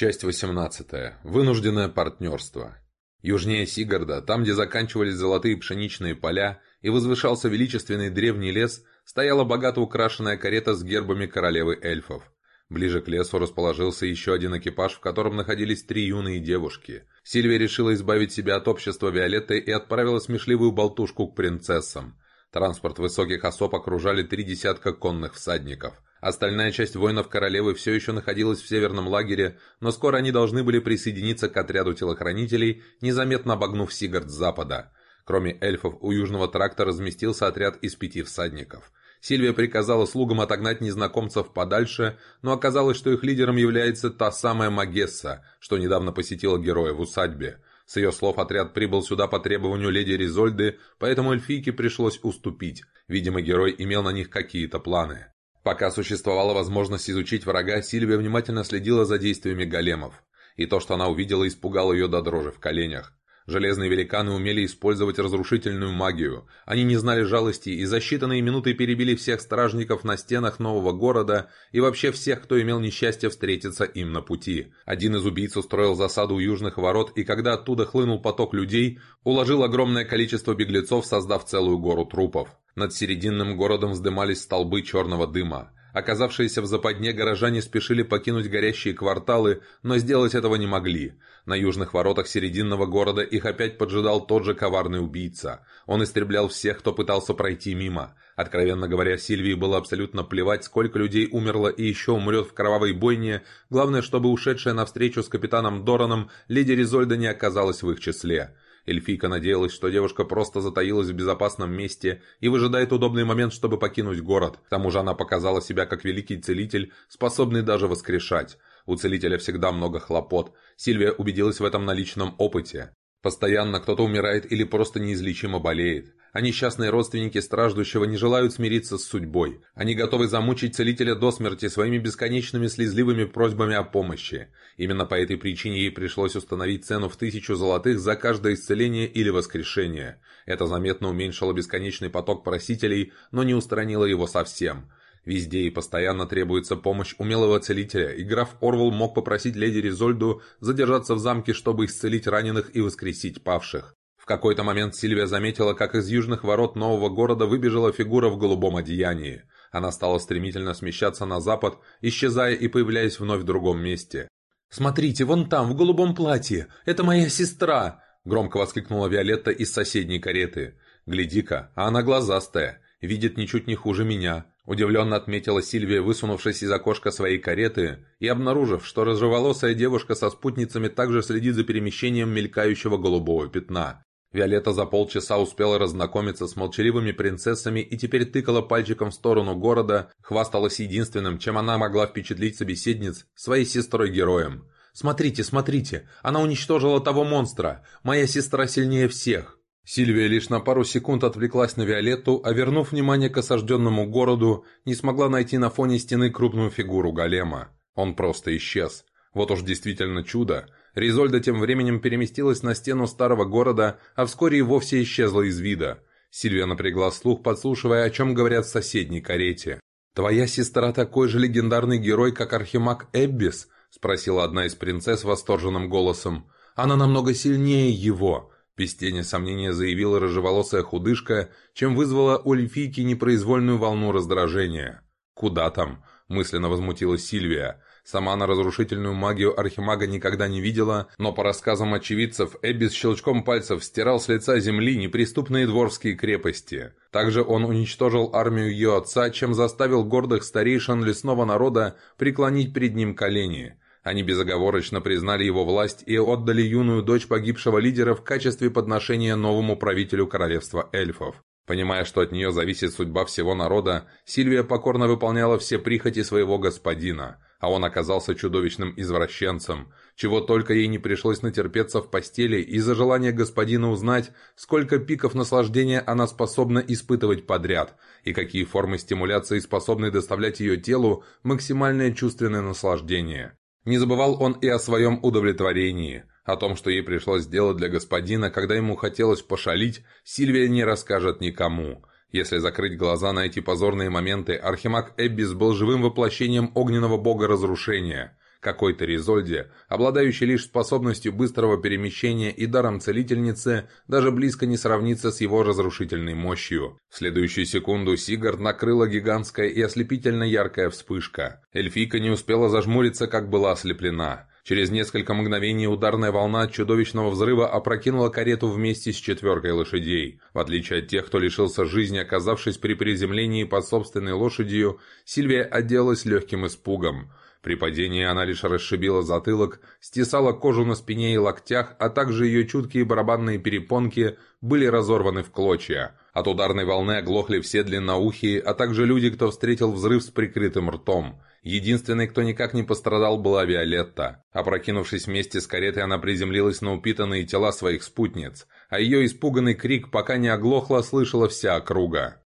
Часть 18. Вынужденное партнерство. Южнее Сигарда, там, где заканчивались золотые пшеничные поля и возвышался величественный древний лес, стояла богато украшенная карета с гербами королевы эльфов. Ближе к лесу расположился еще один экипаж, в котором находились три юные девушки. Сильвия решила избавить себя от общества Виолетты и отправила смешливую болтушку к принцессам. Транспорт высоких особ окружали три десятка конных всадников – Остальная часть воинов королевы все еще находилась в северном лагере, но скоро они должны были присоединиться к отряду телохранителей, незаметно обогнув Сигард с запада. Кроме эльфов, у южного тракта разместился отряд из пяти всадников. Сильвия приказала слугам отогнать незнакомцев подальше, но оказалось, что их лидером является та самая Магесса, что недавно посетила героя в усадьбе. С ее слов отряд прибыл сюда по требованию леди Ризольды, поэтому эльфийке пришлось уступить. Видимо, герой имел на них какие-то планы. Пока существовала возможность изучить врага, Сильвия внимательно следила за действиями големов. И то, что она увидела, испугало ее до дрожи в коленях. Железные великаны умели использовать разрушительную магию. Они не знали жалости и за считанные минуты перебили всех стражников на стенах нового города и вообще всех, кто имел несчастье встретиться им на пути. Один из убийц устроил засаду у южных ворот, и когда оттуда хлынул поток людей, уложил огромное количество беглецов, создав целую гору трупов. Над серединным городом вздымались столбы черного дыма. Оказавшиеся в западне горожане спешили покинуть горящие кварталы, но сделать этого не могли. На южных воротах серединного города их опять поджидал тот же коварный убийца. Он истреблял всех, кто пытался пройти мимо. Откровенно говоря, Сильвии было абсолютно плевать, сколько людей умерло и еще умрет в кровавой бойне. Главное, чтобы ушедшая навстречу с капитаном Дораном леди Ризольда не оказалась в их числе. Эльфийка надеялась, что девушка просто затаилась в безопасном месте и выжидает удобный момент, чтобы покинуть город. К тому же она показала себя как великий целитель, способный даже воскрешать. У целителя всегда много хлопот. Сильвия убедилась в этом на личном опыте. Постоянно кто-то умирает или просто неизлечимо болеет а несчастные родственники страждущего не желают смириться с судьбой. Они готовы замучить целителя до смерти своими бесконечными слезливыми просьбами о помощи. Именно по этой причине ей пришлось установить цену в тысячу золотых за каждое исцеление или воскрешение. Это заметно уменьшило бесконечный поток просителей, но не устранило его совсем. Везде и постоянно требуется помощь умелого целителя, и граф Орвел мог попросить леди Ризольду задержаться в замке, чтобы исцелить раненых и воскресить павших какой-то момент Сильвия заметила, как из южных ворот нового города выбежала фигура в голубом одеянии. Она стала стремительно смещаться на запад, исчезая и появляясь вновь в другом месте. «Смотрите, вон там, в голубом платье! Это моя сестра!» Громко воскликнула Виолетта из соседней кареты. «Гляди-ка, а она глазастая, видит ничуть не хуже меня», Удивленно отметила Сильвия, высунувшись из окошка своей кареты и обнаружив, что разжеволосая девушка со спутницами также следит за перемещением мелькающего голубого пятна. Виолетта за полчаса успела разнакомиться с молчаливыми принцессами и теперь тыкала пальчиком в сторону города, хвасталась единственным, чем она могла впечатлить собеседниц, своей сестрой-героем. «Смотрите, смотрите, она уничтожила того монстра! Моя сестра сильнее всех!» Сильвия лишь на пару секунд отвлеклась на Виолетту, а вернув внимание к осажденному городу, не смогла найти на фоне стены крупную фигуру голема. Он просто исчез. Вот уж действительно чудо. Ризольда тем временем переместилась на стену старого города, а вскоре и вовсе исчезла из вида. Сильвия напрягла слух, подслушивая, о чем говорят в соседней карете. «Твоя сестра такой же легендарный герой, как Архимаг Эббис?» – спросила одна из принцесс восторженным голосом. «Она намного сильнее его!» – без тени сомнения заявила рыжеволосая худышка, чем вызвала у эльфийки непроизвольную волну раздражения. «Куда там?» – мысленно возмутилась Сильвия. Сама она разрушительную магию Архимага никогда не видела, но по рассказам очевидцев, Эбби с щелчком пальцев стирал с лица земли неприступные дворские крепости. Также он уничтожил армию ее отца, чем заставил гордых старейшин лесного народа преклонить перед ним колени. Они безоговорочно признали его власть и отдали юную дочь погибшего лидера в качестве подношения новому правителю королевства эльфов. Понимая, что от нее зависит судьба всего народа, Сильвия покорно выполняла все прихоти своего господина – а он оказался чудовищным извращенцем, чего только ей не пришлось натерпеться в постели из-за желания господина узнать, сколько пиков наслаждения она способна испытывать подряд, и какие формы стимуляции способны доставлять ее телу максимальное чувственное наслаждение. Не забывал он и о своем удовлетворении. О том, что ей пришлось сделать для господина, когда ему хотелось пошалить, Сильвия не расскажет никому – если закрыть глаза на эти позорные моменты, Архимаг Эббис был живым воплощением огненного бога разрушения. Какой-то Ризольде, обладающий лишь способностью быстрого перемещения и даром целительницы, даже близко не сравнится с его разрушительной мощью. В следующую секунду Сигард накрыла гигантская и ослепительно яркая вспышка. Эльфийка не успела зажмуриться, как была ослеплена. Через несколько мгновений ударная волна от чудовищного взрыва опрокинула карету вместе с четверкой лошадей. В отличие от тех, кто лишился жизни, оказавшись при приземлении под собственной лошадью, Сильвия отделалась легким испугом. При падении она лишь расшибила затылок, стесала кожу на спине и локтях, а также ее чуткие барабанные перепонки были разорваны в клочья. От ударной волны оглохли все длинноухие, а также люди, кто встретил взрыв с прикрытым ртом. Единственной, кто никак не пострадал, была Виолетта. Опрокинувшись вместе с каретой, она приземлилась на упитанные тела своих спутниц, а ее испуганный крик, пока не оглохла, слышала вся округа.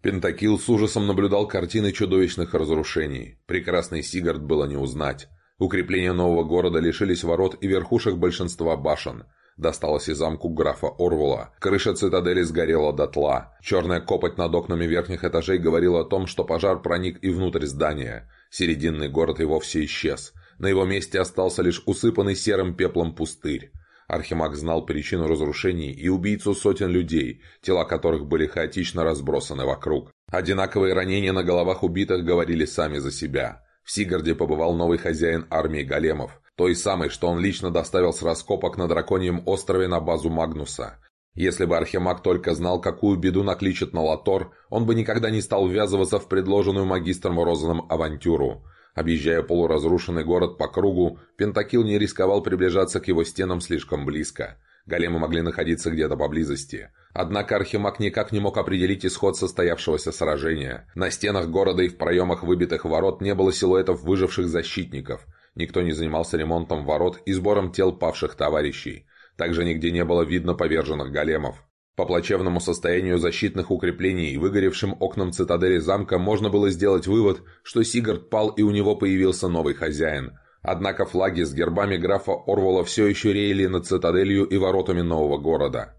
Пентакил с ужасом наблюдал картины чудовищных разрушений. Прекрасный Сигард было не узнать. Укрепления нового города лишились ворот и верхушек большинства башен. Досталось и замку графа Орвула. Крыша цитадели сгорела дотла. Черная копоть над окнами верхних этажей говорила о том, что пожар проник и внутрь здания. Серединный город и вовсе исчез. На его месте остался лишь усыпанный серым пеплом пустырь. Архимаг знал причину разрушений и убийцу сотен людей, тела которых были хаотично разбросаны вокруг. Одинаковые ранения на головах убитых говорили сами за себя. В Сигарде побывал новый хозяин армии големов, той самой, что он лично доставил с раскопок на Драконьем острове на базу Магнуса. Если бы Архимаг только знал, какую беду накличет на Латор, он бы никогда не стал ввязываться в предложенную магистром Розаном авантюру. Объезжая полуразрушенный город по кругу, Пентакил не рисковал приближаться к его стенам слишком близко. Големы могли находиться где-то поблизости. Однако Архимаг никак не мог определить исход состоявшегося сражения. На стенах города и в проемах выбитых ворот не было силуэтов выживших защитников. Никто не занимался ремонтом ворот и сбором тел павших товарищей. Также нигде не было видно поверженных големов. По плачевному состоянию защитных укреплений и выгоревшим окнам цитадели замка можно было сделать вывод, что Сигард пал и у него появился новый хозяин. Однако флаги с гербами графа Орвола все еще реяли над цитаделью и воротами нового города.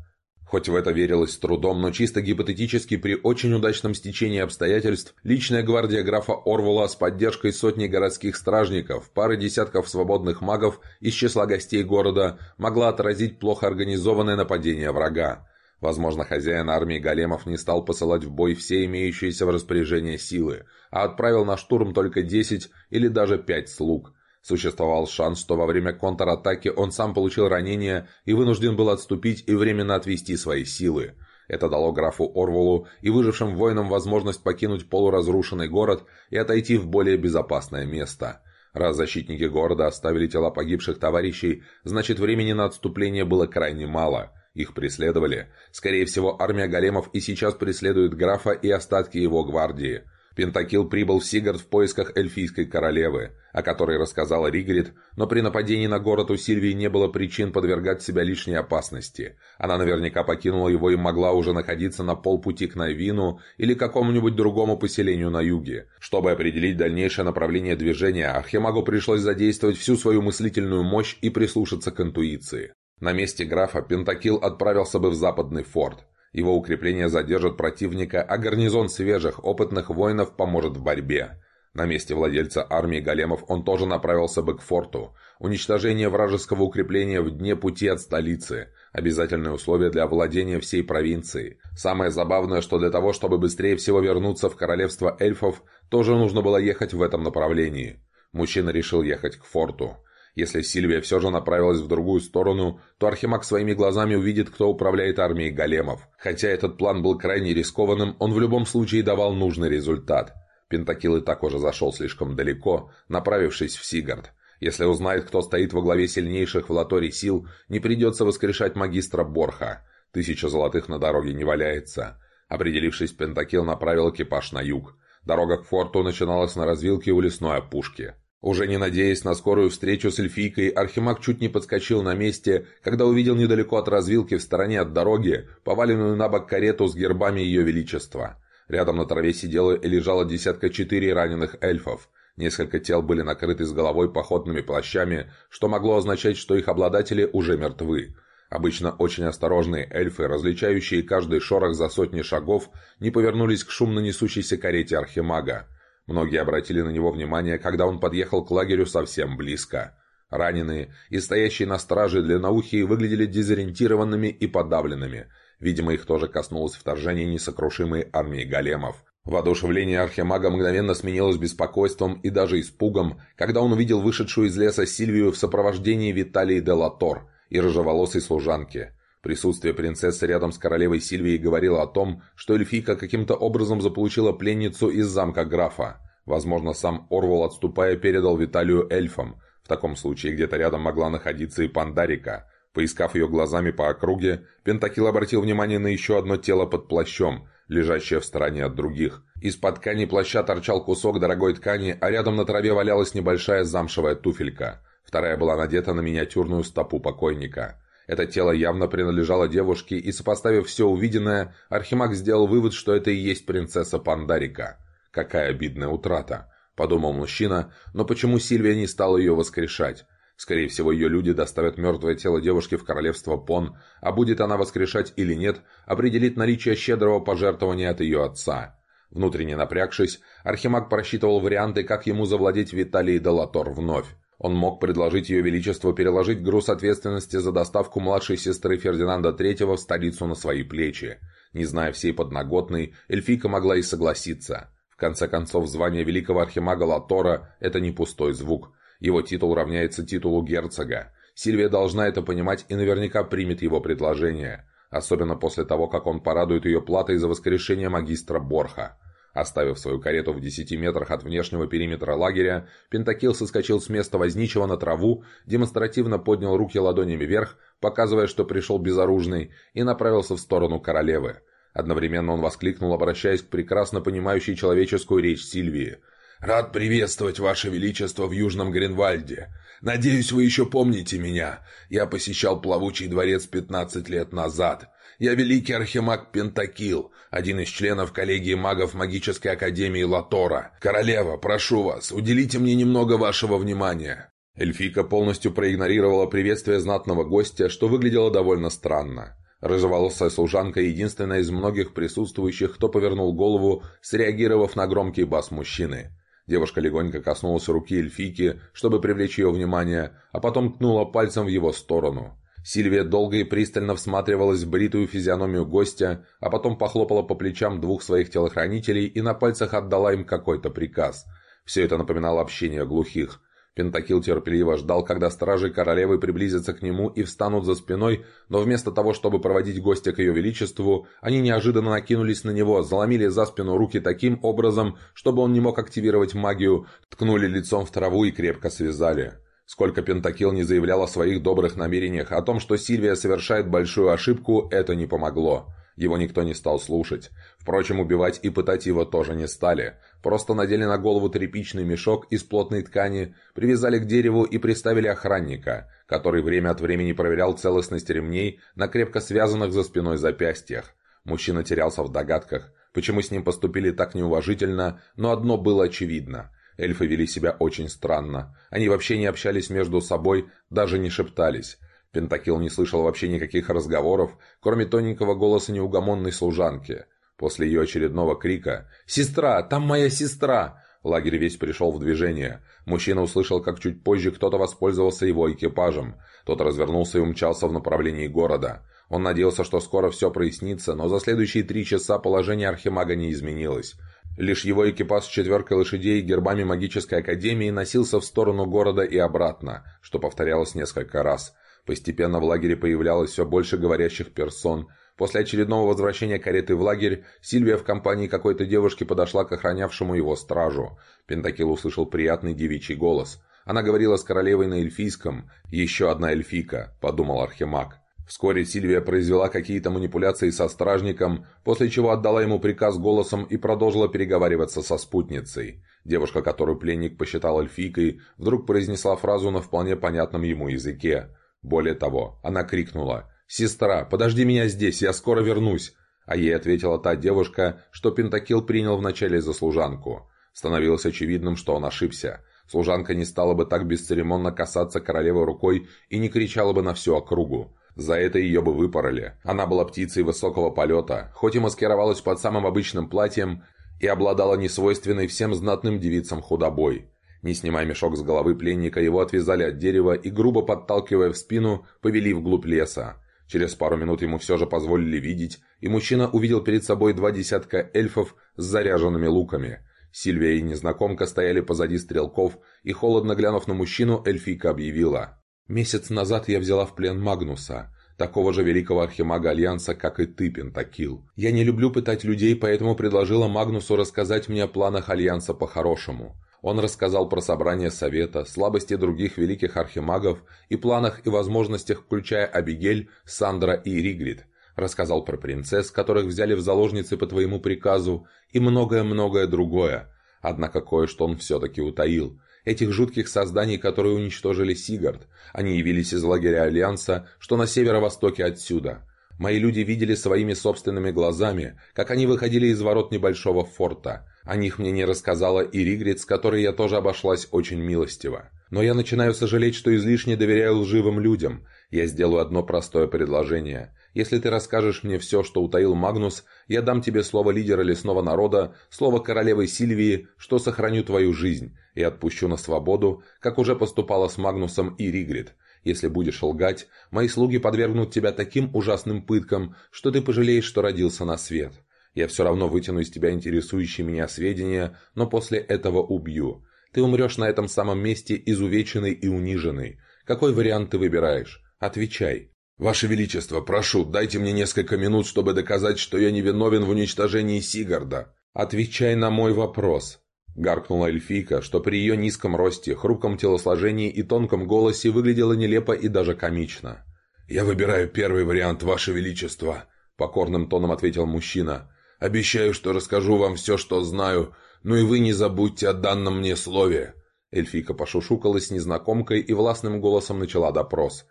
Хоть в это верилось с трудом, но чисто гипотетически при очень удачном стечении обстоятельств личная гвардия графа Орвола с поддержкой сотни городских стражников, пары десятков свободных магов из числа гостей города могла отразить плохо организованное нападение врага. Возможно, хозяин армии големов не стал посылать в бой все имеющиеся в распоряжении силы, а отправил на штурм только 10 или даже 5 слуг. Существовал шанс, что во время контратаки он сам получил ранение и вынужден был отступить и временно отвести свои силы. Это дало графу Орвулу и выжившим воинам возможность покинуть полуразрушенный город и отойти в более безопасное место. Раз защитники города оставили тела погибших товарищей, значит времени на отступление было крайне мало – их преследовали. Скорее всего, армия големов и сейчас преследует графа и остатки его гвардии. Пентакил прибыл в Сигард в поисках эльфийской королевы, о которой рассказала Ригрид, но при нападении на город у Сильвии не было причин подвергать себя лишней опасности. Она наверняка покинула его и могла уже находиться на полпути к Найвину или какому-нибудь другому поселению на юге. Чтобы определить дальнейшее направление движения, Архимагу пришлось задействовать всю свою мыслительную мощь и прислушаться к интуиции. На месте графа Пентакил отправился бы в западный форт. Его укрепление задержит противника, а гарнизон свежих, опытных воинов поможет в борьбе. На месте владельца армии големов он тоже направился бы к форту. Уничтожение вражеского укрепления в дне пути от столицы. Обязательное условие для владения всей провинцией. Самое забавное, что для того, чтобы быстрее всего вернуться в королевство эльфов, тоже нужно было ехать в этом направлении. Мужчина решил ехать к форту. Если Сильвия все же направилась в другую сторону, то Архимаг своими глазами увидит, кто управляет армией големов. Хотя этот план был крайне рискованным, он в любом случае давал нужный результат. Пентакил и так уже зашел слишком далеко, направившись в Сигард. Если узнает, кто стоит во главе сильнейших в Латоре сил, не придется воскрешать магистра Борха. Тысяча золотых на дороге не валяется. Определившись, Пентакил направил экипаж на юг. Дорога к форту начиналась на развилке у лесной опушки. Уже не надеясь на скорую встречу с эльфийкой, Архимаг чуть не подскочил на месте, когда увидел недалеко от развилки в стороне от дороги поваленную на бок карету с гербами Ее Величества. Рядом на траве сидела и лежала десятка четыре раненых эльфов. Несколько тел были накрыты с головой походными плащами, что могло означать, что их обладатели уже мертвы. Обычно очень осторожные эльфы, различающие каждый шорох за сотни шагов, не повернулись к шумно несущейся карете Архимага. Многие обратили на него внимание, когда он подъехал к лагерю совсем близко. Раненые и стоящие на страже для длинноухие выглядели дезориентированными и подавленными. Видимо, их тоже коснулось вторжение несокрушимой армии големов. Воодушевление архимага мгновенно сменилось беспокойством и даже испугом, когда он увидел вышедшую из леса Сильвию в сопровождении Виталии де Латор и рыжеволосой служанки. Присутствие принцессы рядом с королевой Сильвией говорило о том, что эльфийка каким-то образом заполучила пленницу из замка графа. Возможно, сам Орвал, отступая, передал Виталию эльфам. В таком случае где-то рядом могла находиться и Пандарика. Поискав ее глазами по округе, Пентакил обратил внимание на еще одно тело под плащом, лежащее в стороне от других. Из-под ткани плаща торчал кусок дорогой ткани, а рядом на траве валялась небольшая замшевая туфелька. Вторая была надета на миниатюрную стопу покойника. Это тело явно принадлежало девушке, и сопоставив все увиденное, Архимаг сделал вывод, что это и есть принцесса Пандарика. Какая обидная утрата, подумал мужчина, но почему Сильвия не стала ее воскрешать? Скорее всего, ее люди доставят мертвое тело девушки в королевство Пон, а будет она воскрешать или нет, определит наличие щедрого пожертвования от ее отца. Внутренне напрягшись, Архимаг просчитывал варианты, как ему завладеть Виталией Делатор вновь. Он мог предложить Ее Величеству переложить груз ответственности за доставку младшей сестры Фердинанда III в столицу на свои плечи. Не зная всей подноготной, эльфийка могла и согласиться. В конце концов, звание великого архимага Латора – это не пустой звук. Его титул равняется титулу герцога. Сильвия должна это понимать и наверняка примет его предложение. Особенно после того, как он порадует ее платой за воскрешение магистра Борха. Оставив свою карету в десяти метрах от внешнего периметра лагеря, Пентакил соскочил с места возничего на траву, демонстративно поднял руки ладонями вверх, показывая, что пришел безоружный, и направился в сторону королевы. Одновременно он воскликнул, обращаясь к прекрасно понимающей человеческую речь Сильвии. «Рад приветствовать Ваше Величество в Южном Гринвальде. Надеюсь, вы еще помните меня. Я посещал плавучий дворец 15 лет назад. Я великий архимаг Пентакил, один из членов коллегии магов магической академии Латора. Королева, прошу вас, уделите мне немного вашего внимания». Эльфика полностью проигнорировала приветствие знатного гостя, что выглядело довольно странно. Рыжеволосая служанка – единственная из многих присутствующих, кто повернул голову, среагировав на громкий бас мужчины. Девушка легонько коснулась руки эльфийки, чтобы привлечь ее внимание, а потом ткнула пальцем в его сторону. Сильвия долго и пристально всматривалась в бритую физиономию гостя, а потом похлопала по плечам двух своих телохранителей и на пальцах отдала им какой-то приказ. Все это напоминало общение глухих. Пентакил терпеливо ждал, когда стражи королевы приблизятся к нему и встанут за спиной, но вместо того, чтобы проводить гостя к ее величеству, они неожиданно накинулись на него, заломили за спину руки таким образом, чтобы он не мог активировать магию, ткнули лицом в траву и крепко связали. Сколько Пентакил не заявлял о своих добрых намерениях, о том, что Сильвия совершает большую ошибку, это не помогло. Его никто не стал слушать. Впрочем, убивать и пытать его тоже не стали. Просто надели на голову тряпичный мешок из плотной ткани, привязали к дереву и приставили охранника, который время от времени проверял целостность ремней на крепко связанных за спиной запястьях. Мужчина терялся в догадках, почему с ним поступили так неуважительно, но одно было очевидно – Эльфы вели себя очень странно. Они вообще не общались между собой, даже не шептались. Пентакил не слышал вообще никаких разговоров, кроме тоненького голоса неугомонной служанки. После ее очередного крика «Сестра! Там моя сестра!» Лагерь весь пришел в движение. Мужчина услышал, как чуть позже кто-то воспользовался его экипажем. Тот развернулся и умчался в направлении города. Он надеялся, что скоро все прояснится, но за следующие три часа положение Архимага не изменилось. Лишь его экипаж с четверкой лошадей и гербами магической академии носился в сторону города и обратно, что повторялось несколько раз. Постепенно в лагере появлялось все больше говорящих персон. После очередного возвращения кареты в лагерь, Сильвия в компании какой-то девушки подошла к охранявшему его стражу. Пентакил услышал приятный девичий голос. Она говорила с королевой на эльфийском. «Еще одна эльфийка», — подумал Архимаг. Вскоре Сильвия произвела какие-то манипуляции со стражником, после чего отдала ему приказ голосом и продолжила переговариваться со спутницей. Девушка, которую пленник посчитал эльфийкой, вдруг произнесла фразу на вполне понятном ему языке. Более того, она крикнула «Сестра, подожди меня здесь, я скоро вернусь!» А ей ответила та девушка, что Пентакил принял вначале за служанку. Становилось очевидным, что он ошибся. Служанка не стала бы так бесцеремонно касаться королевы рукой и не кричала бы на всю округу. За это ее бы выпороли. Она была птицей высокого полета, хоть и маскировалась под самым обычным платьем, и обладала несвойственной всем знатным девицам худобой. Не снимая мешок с головы пленника, его отвязали от дерева и, грубо подталкивая в спину, повели вглубь леса. Через пару минут ему все же позволили видеть, и мужчина увидел перед собой два десятка эльфов с заряженными луками. Сильвия и незнакомка стояли позади стрелков, и, холодно глянув на мужчину, эльфийка объявила. «Месяц назад я взяла в плен Магнуса такого же великого архимага Альянса, как и ты, Пентакил. Я не люблю пытать людей, поэтому предложила Магнусу рассказать мне о планах Альянса по-хорошему. Он рассказал про собрание Совета, слабости других великих архимагов и планах и возможностях, включая Абигель, Сандра и Ригрид. Рассказал про принцесс, которых взяли в заложницы по твоему приказу, и многое-многое другое. Однако кое-что он все-таки утаил – этих жутких созданий, которые уничтожили Сигард. Они явились из лагеря Альянса, что на северо-востоке отсюда. Мои люди видели своими собственными глазами, как они выходили из ворот небольшого форта. О них мне не рассказала и Ригрид, с которой я тоже обошлась очень милостиво. Но я начинаю сожалеть, что излишне доверяю лживым людям. Я сделаю одно простое предложение. Если ты расскажешь мне все, что утаил Магнус, я дам тебе слово лидера лесного народа, слово королевы Сильвии, что сохраню твою жизнь, и отпущу на свободу, как уже поступало с Магнусом и Ригрид. Если будешь лгать, мои слуги подвергнут тебя таким ужасным пыткам, что ты пожалеешь, что родился на свет. Я все равно вытяну из тебя интересующие меня сведения, но после этого убью. Ты умрешь на этом самом месте изувеченный и униженный. Какой вариант ты выбираешь? Отвечай. «Ваше Величество, прошу, дайте мне несколько минут, чтобы доказать, что я не виновен в уничтожении Сигарда». «Отвечай на мой вопрос», — гаркнула эльфийка, что при ее низком росте, хрупком телосложении и тонком голосе выглядела нелепо и даже комично. «Я выбираю первый вариант, Ваше Величество», — покорным тоном ответил мужчина. «Обещаю, что расскажу вам все, что знаю, но и вы не забудьте о данном мне слове». Эльфийка пошушукалась с незнакомкой и властным голосом начала допрос.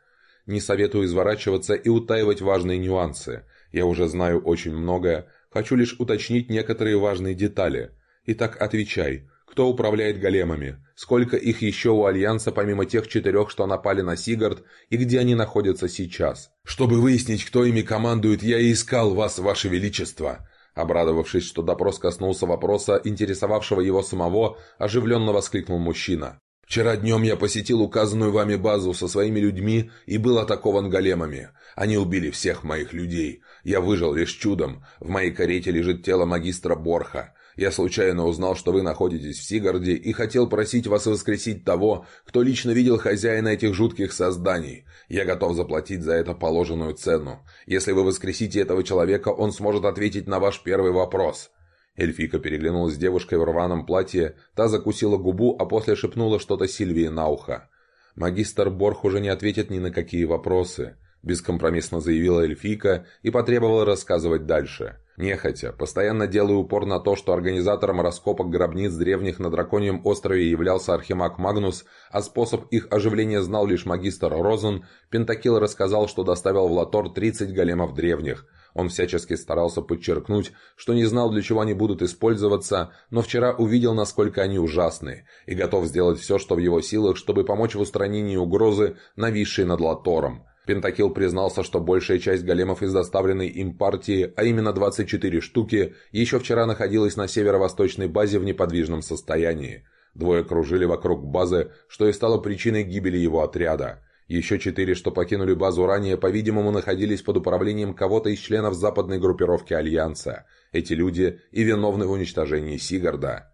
Не советую изворачиваться и утаивать важные нюансы. Я уже знаю очень многое, хочу лишь уточнить некоторые важные детали. Итак, отвечай. Кто управляет големами? Сколько их еще у Альянса, помимо тех четырех, что напали на Сигард, и где они находятся сейчас? Чтобы выяснить, кто ими командует, я и искал вас, ваше величество. Обрадовавшись, что допрос коснулся вопроса, интересовавшего его самого, оживленно воскликнул мужчина. Вчера днем я посетил указанную вами базу со своими людьми и был атакован големами. Они убили всех моих людей. Я выжил лишь чудом. В моей карете лежит тело магистра Борха. Я случайно узнал, что вы находитесь в Сигарде и хотел просить вас воскресить того, кто лично видел хозяина этих жутких созданий. Я готов заплатить за это положенную цену. Если вы воскресите этого человека, он сможет ответить на ваш первый вопрос. Эльфика переглянулась с девушкой в рваном платье, та закусила губу, а после шепнула что-то Сильвии на ухо. «Магистр Борх уже не ответит ни на какие вопросы», – бескомпромиссно заявила эльфийка и потребовала рассказывать дальше. Нехотя, постоянно делая упор на то, что организатором раскопок гробниц древних на Драконьем острове являлся Архимаг Магнус, а способ их оживления знал лишь магистр Розен, Пентакил рассказал, что доставил в Латор 30 големов древних – он всячески старался подчеркнуть, что не знал, для чего они будут использоваться, но вчера увидел, насколько они ужасны, и готов сделать все, что в его силах, чтобы помочь в устранении угрозы, нависшей над Латором. Пентакил признался, что большая часть големов из доставленной им партии, а именно 24 штуки, еще вчера находилась на северо-восточной базе в неподвижном состоянии. Двое кружили вокруг базы, что и стало причиной гибели его отряда. Еще четыре, что покинули базу ранее, по-видимому, находились под управлением кого-то из членов западной группировки Альянса. Эти люди и виновны в уничтожении Сигарда.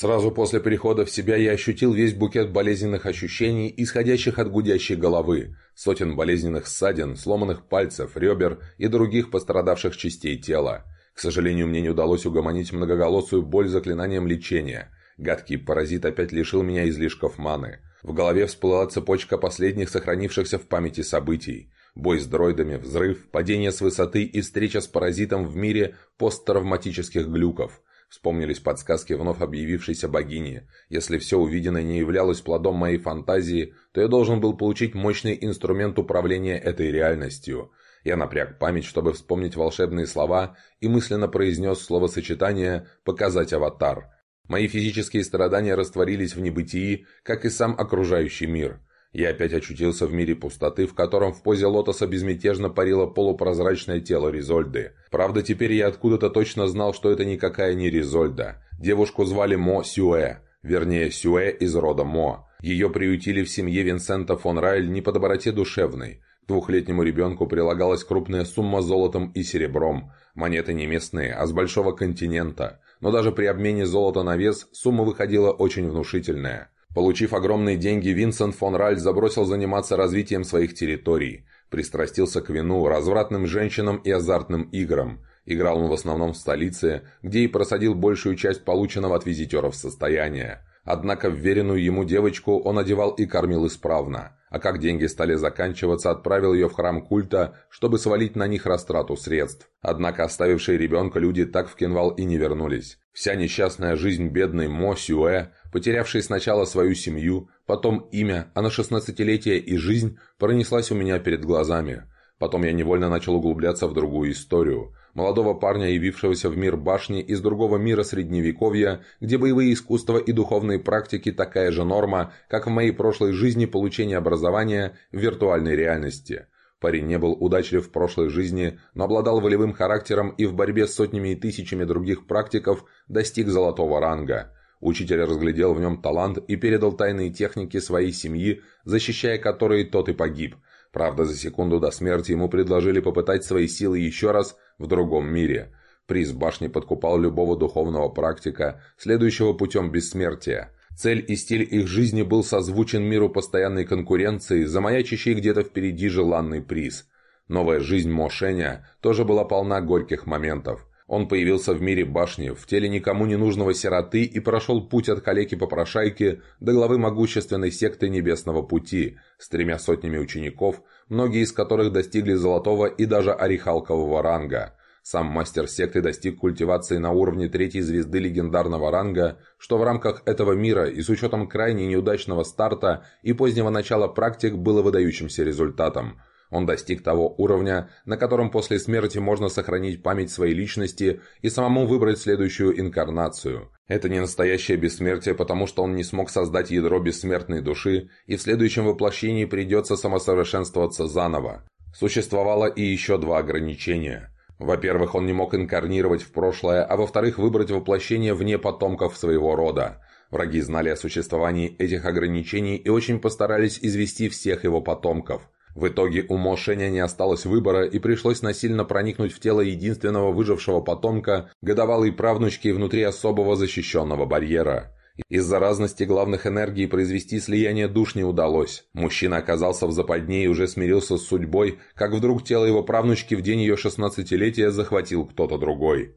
Сразу после перехода в себя я ощутил весь букет болезненных ощущений, исходящих от гудящей головы, сотен болезненных ссадин, сломанных пальцев, ребер и других пострадавших частей тела. К сожалению, мне не удалось угомонить многоголосую боль заклинанием лечения. Гадкий паразит опять лишил меня излишков маны. В голове всплыла цепочка последних сохранившихся в памяти событий. Бой с дроидами, взрыв, падение с высоты и встреча с паразитом в мире посттравматических глюков. Вспомнились подсказки вновь объявившейся богини. Если все увиденное не являлось плодом моей фантазии, то я должен был получить мощный инструмент управления этой реальностью. Я напряг память, чтобы вспомнить волшебные слова, и мысленно произнес словосочетание «показать аватар». Мои физические страдания растворились в небытии, как и сам окружающий мир. Я опять очутился в мире пустоты, в котором в позе лотоса безмятежно парило полупрозрачное тело Ризольды. Правда, теперь я откуда-то точно знал, что это никакая не Ризольда. Девушку звали Мо Сюэ, вернее, Сюэ из рода Мо. Ее приютили в семье Винсента фон Райль не по доброте душевной. К двухлетнему ребенку прилагалась крупная сумма золотом и серебром. Монеты не местные, а с большого континента. Но даже при обмене золота на вес сумма выходила очень внушительная. Получив огромные деньги, Винсент фон Раль забросил заниматься развитием своих территорий. Пристрастился к вину, развратным женщинам и азартным играм. Играл он в основном в столице, где и просадил большую часть полученного от визитеров состояния. Однако вверенную ему девочку он одевал и кормил исправно. А как деньги стали заканчиваться, отправил ее в храм культа, чтобы свалить на них растрату средств. Однако оставившие ребенка люди так в Кенвал и не вернулись. Вся несчастная жизнь бедной Мо Сюэ, потерявшей сначала свою семью, потом имя, а на шестнадцатилетие и жизнь, пронеслась у меня перед глазами. Потом я невольно начал углубляться в другую историю молодого парня, явившегося в мир башни из другого мира Средневековья, где боевые искусства и духовные практики такая же норма, как в моей прошлой жизни получение образования в виртуальной реальности. Парень не был удачлив в прошлой жизни, но обладал волевым характером и в борьбе с сотнями и тысячами других практиков достиг золотого ранга. Учитель разглядел в нем талант и передал тайные техники своей семьи, защищая которые тот и погиб. Правда, за секунду до смерти ему предложили попытать свои силы еще раз – в другом мире. Приз башни подкупал любого духовного практика, следующего путем бессмертия. Цель и стиль их жизни был созвучен миру постоянной конкуренции, замаячащей где-то впереди желанный приз. Новая жизнь Мошеня тоже была полна горьких моментов. Он появился в мире башни, в теле никому не нужного сироты и прошел путь от калеки-попрошайки до главы могущественной секты Небесного Пути с тремя сотнями учеников, многие из которых достигли золотого и даже орехалкового ранга. Сам мастер секты достиг культивации на уровне третьей звезды легендарного ранга, что в рамках этого мира и с учетом крайне неудачного старта и позднего начала практик было выдающимся результатом. Он достиг того уровня, на котором после смерти можно сохранить память своей личности и самому выбрать следующую инкарнацию. Это не настоящее бессмертие, потому что он не смог создать ядро бессмертной души, и в следующем воплощении придется самосовершенствоваться заново. Существовало и еще два ограничения. Во-первых, он не мог инкарнировать в прошлое, а во-вторых, выбрать воплощение вне потомков своего рода. Враги знали о существовании этих ограничений и очень постарались извести всех его потомков – в итоге у Мошеня не осталось выбора и пришлось насильно проникнуть в тело единственного выжившего потомка, годовалой правнучки внутри особого защищенного барьера. Из-за разности главных энергий произвести слияние душ не удалось. Мужчина оказался в западне и уже смирился с судьбой, как вдруг тело его правнучки в день ее шестнадцатилетия захватил кто-то другой.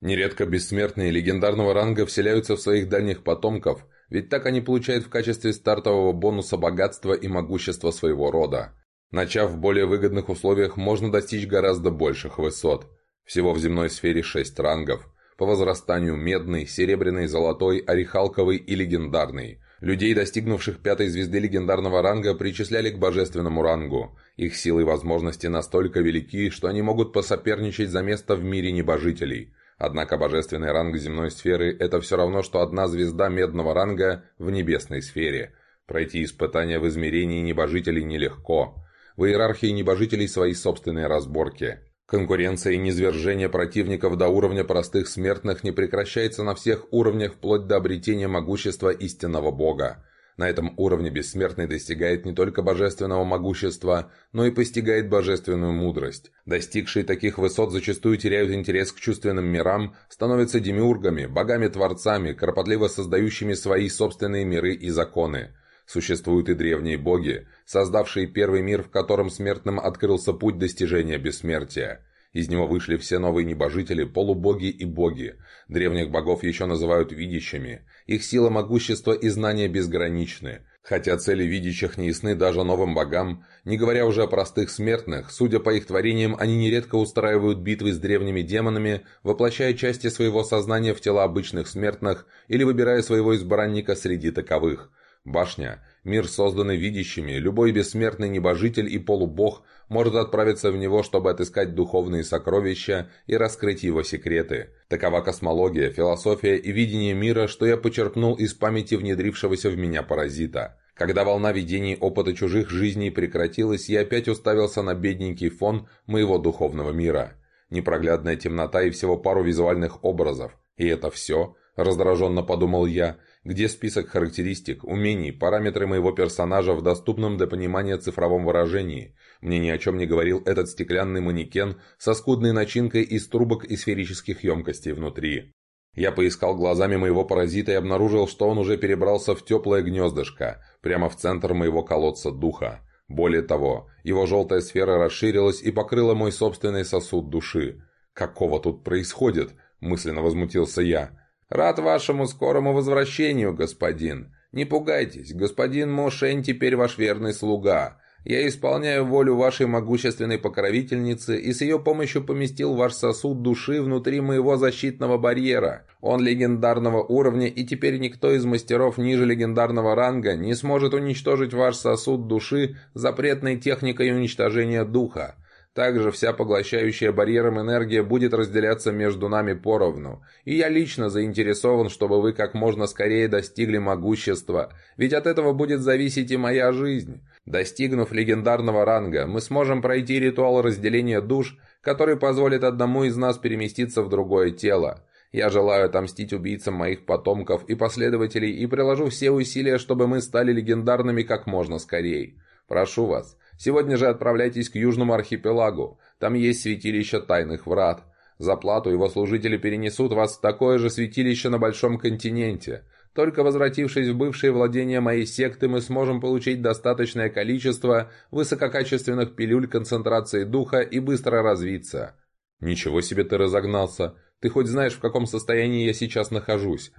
Нередко бессмертные легендарного ранга вселяются в своих дальних потомков, ведь так они получают в качестве стартового бонуса богатство и могущество своего рода. Начав в более выгодных условиях, можно достичь гораздо больших высот. Всего в земной сфере шесть рангов. По возрастанию медный, серебряный, золотой, орехалковый и легендарный. Людей, достигнувших пятой звезды легендарного ранга, причисляли к божественному рангу. Их силы и возможности настолько велики, что они могут посоперничать за место в мире небожителей. Однако божественный ранг земной сферы – это все равно, что одна звезда медного ранга в небесной сфере. Пройти испытания в измерении небожителей нелегко. В иерархии небожителей свои собственные разборки. Конкуренция и низвержение противников до уровня простых смертных не прекращается на всех уровнях вплоть до обретения могущества истинного бога. На этом уровне бессмертный достигает не только божественного могущества, но и постигает божественную мудрость. Достигшие таких высот зачастую теряют интерес к чувственным мирам, становятся демиургами, богами-творцами, кропотливо создающими свои собственные миры и законы. Существуют и древние боги, создавшие первый мир, в котором смертным открылся путь достижения бессмертия. Из него вышли все новые небожители, полубоги и боги. Древних богов еще называют видящими. Их сила, могущество и знания безграничны. Хотя цели видящих не ясны даже новым богам, не говоря уже о простых смертных, судя по их творениям, они нередко устраивают битвы с древними демонами, воплощая части своего сознания в тела обычных смертных или выбирая своего избранника среди таковых – Башня – мир, созданный видящими, любой бессмертный небожитель и полубог может отправиться в него, чтобы отыскать духовные сокровища и раскрыть его секреты. Такова космология, философия и видение мира, что я почерпнул из памяти внедрившегося в меня паразита. Когда волна видений опыта чужих жизней прекратилась, я опять уставился на бедненький фон моего духовного мира. Непроглядная темнота и всего пару визуальных образов. И это все? Раздраженно подумал я. Где список характеристик, умений, параметры моего персонажа в доступном для понимания цифровом выражении? Мне ни о чем не говорил этот стеклянный манекен со скудной начинкой из трубок и сферических емкостей внутри. Я поискал глазами моего паразита и обнаружил, что он уже перебрался в теплое гнездышко, прямо в центр моего колодца духа. Более того, его желтая сфера расширилась и покрыла мой собственный сосуд души. «Какого тут происходит?» – мысленно возмутился я. «Рад вашему скорому возвращению, господин. Не пугайтесь, господин Мошень теперь ваш верный слуга. Я исполняю волю вашей могущественной покровительницы и с ее помощью поместил ваш сосуд души внутри моего защитного барьера. Он легендарного уровня, и теперь никто из мастеров ниже легендарного ранга не сможет уничтожить ваш сосуд души запретной техникой уничтожения духа. Также вся поглощающая барьером энергия будет разделяться между нами поровну. И я лично заинтересован, чтобы вы как можно скорее достигли могущества, ведь от этого будет зависеть и моя жизнь. Достигнув легендарного ранга, мы сможем пройти ритуал разделения душ, который позволит одному из нас переместиться в другое тело. Я желаю отомстить убийцам моих потомков и последователей и приложу все усилия, чтобы мы стали легендарными как можно скорее. Прошу вас, Сегодня же отправляйтесь к Южному архипелагу. Там есть святилище тайных врат. За плату его служители перенесут вас в такое же святилище на Большом континенте. Только возвратившись в бывшие владения моей секты, мы сможем получить достаточное количество высококачественных пилюль концентрации духа и быстро развиться. Ничего себе ты разогнался. Ты хоть знаешь, в каком состоянии я сейчас нахожусь?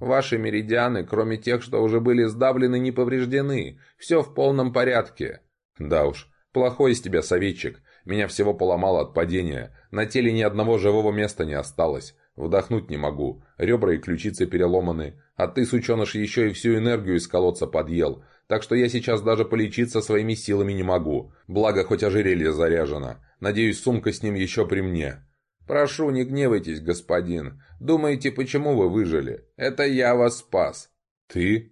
Ваши меридианы, кроме тех, что уже были сдавлены, не повреждены. Все в полном порядке. Да уж, плохой из тебя советчик. Меня всего поломало от падения. На теле ни одного живого места не осталось. Вдохнуть не могу. Ребра и ключицы переломаны. А ты, сученыш, еще и всю энергию из колодца подъел. Так что я сейчас даже полечиться своими силами не могу. Благо, хоть ожерелье заряжено. Надеюсь, сумка с ним еще при мне. Прошу, не гневайтесь, господин. Думаете, почему вы выжили? Это я вас спас. Ты?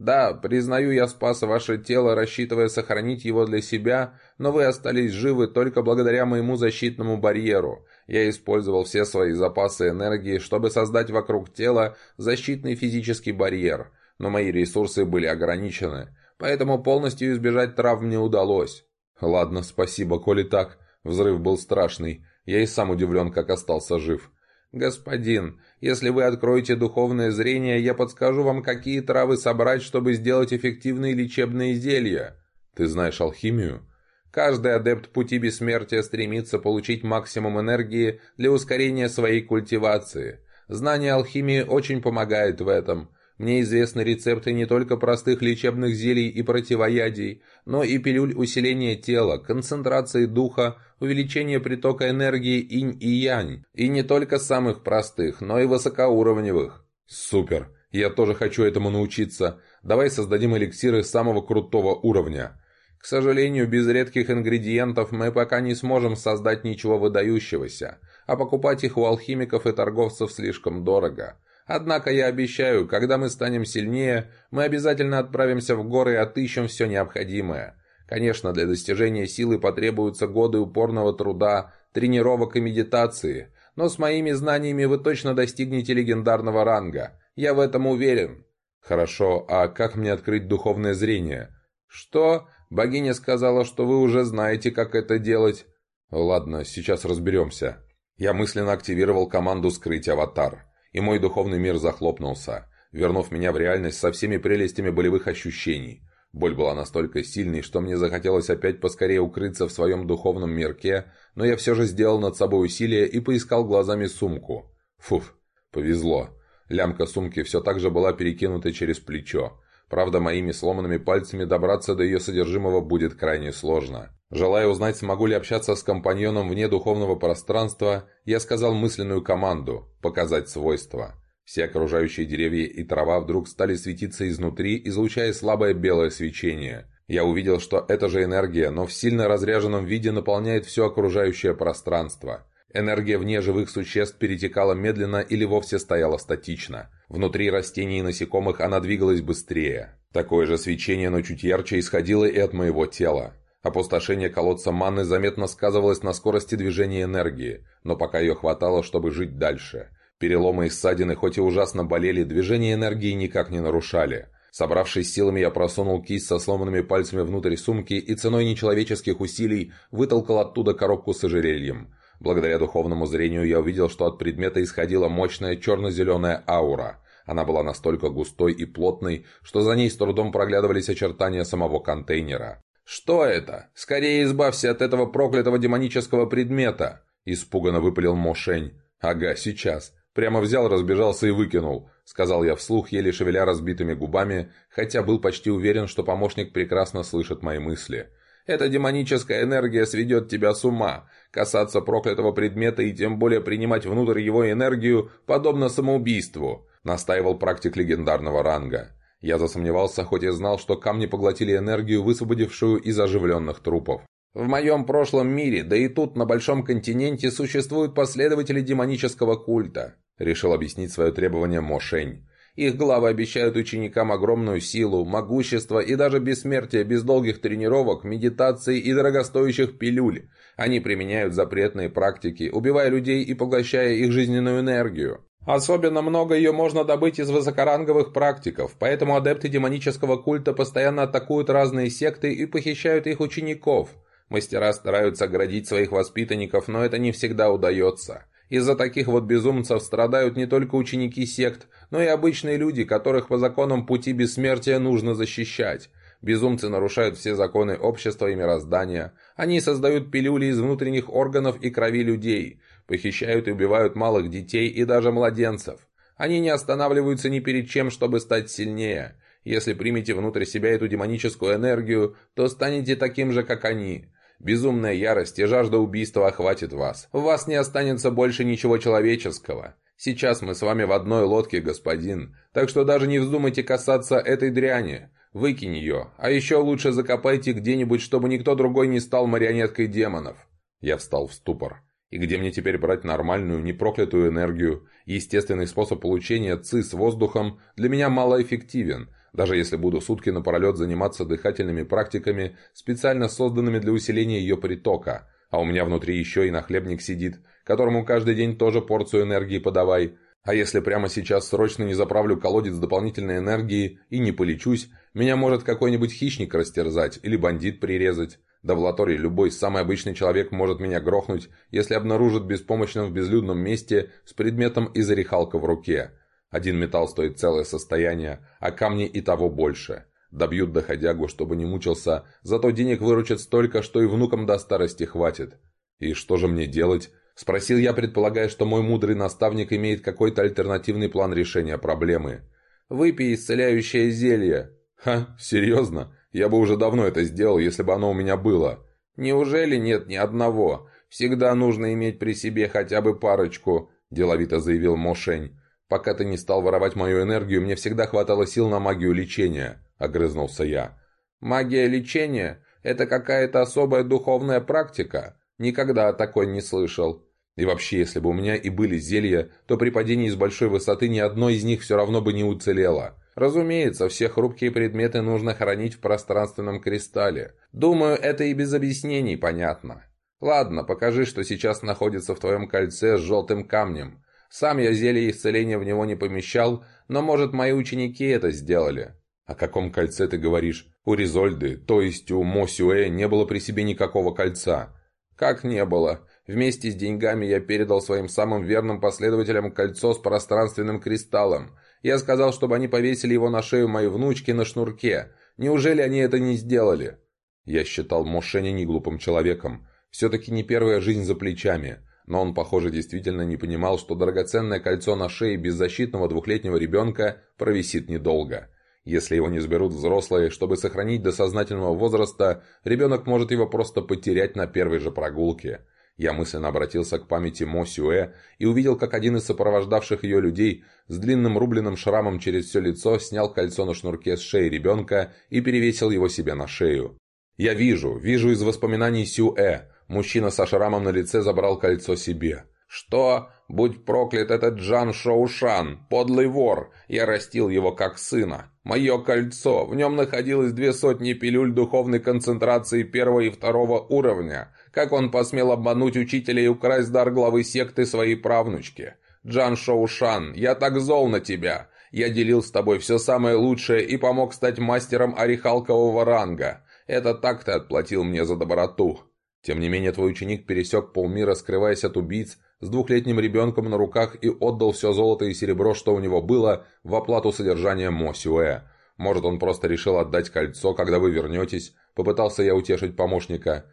Да, признаю, я спас ваше тело, рассчитывая сохранить его для себя, но вы остались живы только благодаря моему защитному барьеру. Я использовал все свои запасы энергии, чтобы создать вокруг тела защитный физический барьер, но мои ресурсы были ограничены, поэтому полностью избежать травм не удалось. Ладно, спасибо, коли так. Взрыв был страшный. Я и сам удивлен, как остался жив. «Господин, если вы откроете духовное зрение, я подскажу вам, какие травы собрать, чтобы сделать эффективные лечебные зелья. Ты знаешь алхимию?» Каждый адепт пути бессмертия стремится получить максимум энергии для ускорения своей культивации. Знание алхимии очень помогает в этом. Мне известны рецепты не только простых лечебных зелий и противоядий, но и пилюль усиления тела, концентрации духа, увеличения притока энергии инь и янь. И не только самых простых, но и высокоуровневых. Супер! Я тоже хочу этому научиться. Давай создадим эликсиры самого крутого уровня. К сожалению, без редких ингредиентов мы пока не сможем создать ничего выдающегося, а покупать их у алхимиков и торговцев слишком дорого. Однако я обещаю, когда мы станем сильнее, мы обязательно отправимся в горы и отыщем все необходимое. Конечно, для достижения силы потребуются годы упорного труда, тренировок и медитации, но с моими знаниями вы точно достигнете легендарного ранга. Я в этом уверен. Хорошо, а как мне открыть духовное зрение? Что? Богиня сказала, что вы уже знаете, как это делать. Ладно, сейчас разберемся. Я мысленно активировал команду «Скрыть аватар» и мой духовный мир захлопнулся, вернув меня в реальность со всеми прелестями болевых ощущений. Боль была настолько сильной, что мне захотелось опять поскорее укрыться в своем духовном мирке, но я все же сделал над собой усилие и поискал глазами сумку. Фуф, повезло. Лямка сумки все так же была перекинута через плечо. Правда, моими сломанными пальцами добраться до ее содержимого будет крайне сложно. Желая узнать, смогу ли общаться с компаньоном вне духовного пространства, я сказал мысленную команду «показать свойства». Все окружающие деревья и трава вдруг стали светиться изнутри, излучая слабое белое свечение. Я увидел, что эта же энергия, но в сильно разряженном виде наполняет все окружающее пространство. Энергия вне живых существ перетекала медленно или вовсе стояла статично. Внутри растений и насекомых она двигалась быстрее. Такое же свечение, но чуть ярче, исходило и от моего тела. Опустошение колодца маны заметно сказывалось на скорости движения энергии, но пока ее хватало, чтобы жить дальше. Переломы и ссадины хоть и ужасно болели, движение энергии никак не нарушали. Собравшись силами, я просунул кисть со сломанными пальцами внутрь сумки и ценой нечеловеческих усилий вытолкал оттуда коробку с ожерельем. Благодаря духовному зрению я увидел, что от предмета исходила мощная черно-зеленая аура. Она была настолько густой и плотной, что за ней с трудом проглядывались очертания самого контейнера. «Что это? Скорее избавься от этого проклятого демонического предмета!» Испуганно выпалил Мошень. «Ага, сейчас. Прямо взял, разбежался и выкинул», — сказал я вслух, еле шевеля разбитыми губами, хотя был почти уверен, что помощник прекрасно слышит мои мысли. «Эта демоническая энергия сведет тебя с ума. Касаться проклятого предмета и тем более принимать внутрь его энергию подобно самоубийству», — настаивал практик легендарного ранга. Я засомневался, хоть и знал, что камни поглотили энергию, высвободившую из оживленных трупов. В моем прошлом мире, да и тут, на большом континенте, существуют последователи демонического культа, решил объяснить свое требование Мошень. Их главы обещают ученикам огромную силу, могущество и даже бессмертие без долгих тренировок, медитаций и дорогостоящих пилюль. Они применяют запретные практики, убивая людей и поглощая их жизненную энергию. Особенно много ее можно добыть из высокоранговых практиков, поэтому адепты демонического культа постоянно атакуют разные секты и похищают их учеников. Мастера стараются оградить своих воспитанников, но это не всегда удается. Из-за таких вот безумцев страдают не только ученики сект, но и обычные люди, которых по законам пути бессмертия нужно защищать. Безумцы нарушают все законы общества и мироздания. Они создают пилюли из внутренних органов и крови людей. Похищают и убивают малых детей и даже младенцев. Они не останавливаются ни перед чем, чтобы стать сильнее. Если примете внутрь себя эту демоническую энергию, то станете таким же, как они. Безумная ярость и жажда убийства охватит вас. В вас не останется больше ничего человеческого. Сейчас мы с вами в одной лодке, господин, так что даже не вздумайте касаться этой дряни. Выкинь ее, а еще лучше закопайте где-нибудь, чтобы никто другой не стал марионеткой демонов. Я встал в ступор. И где мне теперь брать нормальную, непроклятую энергию? Естественный способ получения ЦИ с воздухом для меня малоэффективен, даже если буду сутки напролет заниматься дыхательными практиками, специально созданными для усиления ее притока. А у меня внутри еще и нахлебник сидит, которому каждый день тоже порцию энергии подавай. А если прямо сейчас срочно не заправлю колодец дополнительной энергии и не полечусь, меня может какой-нибудь хищник растерзать или бандит прирезать. Да в латоре любой самый обычный человек может меня грохнуть, если обнаружит беспомощным в безлюдном месте с предметом из орехалка в руке. Один металл стоит целое состояние, а камни и того больше. Добьют доходягу, чтобы не мучился, зато денег выручат столько, что и внукам до старости хватит. И что же мне делать? Спросил я, предполагая, что мой мудрый наставник имеет какой-то альтернативный план решения проблемы. «Выпей исцеляющее зелье». «Ха, серьезно? Я бы уже давно это сделал, если бы оно у меня было». «Неужели нет ни одного? Всегда нужно иметь при себе хотя бы парочку», – деловито заявил Мошень. «Пока ты не стал воровать мою энергию, мне всегда хватало сил на магию лечения», – огрызнулся я. «Магия лечения – это какая-то особая духовная практика. Никогда о такой не слышал. И вообще, если бы у меня и были зелья, то при падении с большой высоты ни одно из них все равно бы не уцелело. Разумеется, все хрупкие предметы нужно хранить в пространственном кристалле. Думаю, это и без объяснений понятно. Ладно, покажи, что сейчас находится в твоем кольце с желтым камнем. Сам я зелье исцеления в него не помещал, но, может, мои ученики это сделали. О каком кольце ты говоришь? У Ризольды, то есть у Мосюэ, не было при себе никакого кольца. Как не было? Вместе с деньгами я передал своим самым верным последователям кольцо с пространственным кристаллом. Я сказал, чтобы они повесили его на шею моей внучки на шнурке. Неужели они это не сделали? Я считал Мошеня неглупым человеком. Все-таки не первая жизнь за плечами. Но он, похоже, действительно не понимал, что драгоценное кольцо на шее беззащитного двухлетнего ребенка провисит недолго. Если его не заберут взрослые, чтобы сохранить до сознательного возраста, ребенок может его просто потерять на первой же прогулке. Я мысленно обратился к памяти Мо Сюэ и увидел, как один из сопровождавших ее людей с длинным рубленным шрамом через все лицо снял кольцо на шнурке с шеи ребенка и перевесил его себе на шею. Я вижу, вижу из воспоминаний Сюэ. Мужчина со шрамом на лице забрал кольцо себе. «Что? Будь проклят этот Джан Шоушан, подлый вор! Я растил его как сына. Мое кольцо, в нем находилось две сотни пилюль духовной концентрации первого и второго уровня. Как он посмел обмануть учителя и украсть дар главы секты своей правнучки? Джан Шоушан, я так зол на тебя! Я делил с тобой все самое лучшее и помог стать мастером орехалкового ранга. Это так ты отплатил мне за доброту. Тем не менее, твой ученик пересек полмира, скрываясь от убийц, с двухлетним ребенком на руках и отдал все золото и серебро, что у него было, в оплату содержания Мосюэ. Может, он просто решил отдать кольцо, когда вы вернетесь? Попытался я утешить помощника.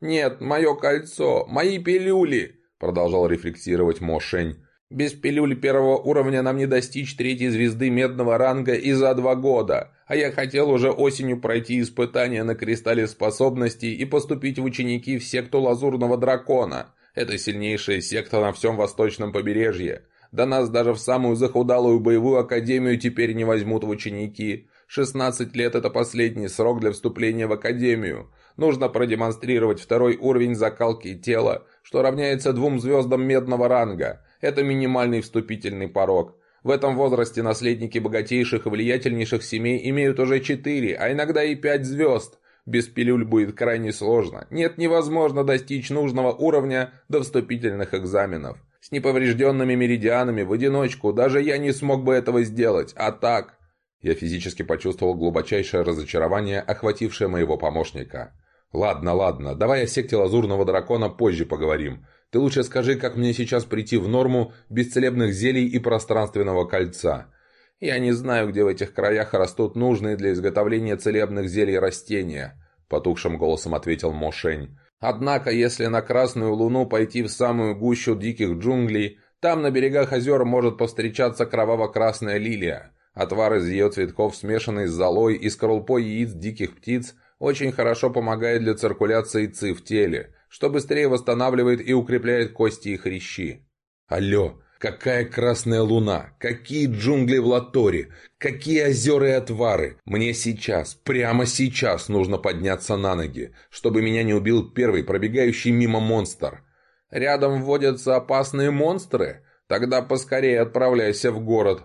«Нет, мое кольцо, мои пилюли!» Продолжал рефлексировать Мо Шень. Без пилюль первого уровня нам не достичь третьей звезды медного ранга и за два года, а я хотел уже осенью пройти испытания на кристалле способностей и поступить в ученики в секту Лазурного Дракона. Это сильнейшая секта на всем восточном побережье. Да нас даже в самую захудалую боевую академию теперь не возьмут в ученики. 16 лет – это последний срок для вступления в академию. Нужно продемонстрировать второй уровень закалки тела, что равняется двум звездам медного ранга – это минимальный вступительный порог. В этом возрасте наследники богатейших и влиятельнейших семей имеют уже 4, а иногда и 5 звезд. Без пилюль будет крайне сложно. Нет, невозможно достичь нужного уровня до вступительных экзаменов. С неповрежденными меридианами в одиночку даже я не смог бы этого сделать, а так... Я физически почувствовал глубочайшее разочарование, охватившее моего помощника. «Ладно, ладно, давай о секте Лазурного Дракона позже поговорим. Ты лучше скажи, как мне сейчас прийти в норму без целебных зелий и пространственного кольца. Я не знаю, где в этих краях растут нужные для изготовления целебных зелий растения», — потухшим голосом ответил Мошень. «Однако, если на Красную Луну пойти в самую гущу диких джунглей, там на берегах озер может повстречаться кроваво-красная лилия. Отвар из ее цветков, смешанный с золой и скорлупой яиц диких птиц, очень хорошо помогает для циркуляции ЦИ в теле что быстрее восстанавливает и укрепляет кости и хрящи. Алло, какая красная луна, какие джунгли в Латоре, какие озера и отвары. Мне сейчас, прямо сейчас нужно подняться на ноги, чтобы меня не убил первый пробегающий мимо монстр. Рядом вводятся опасные монстры? Тогда поскорее отправляйся в город.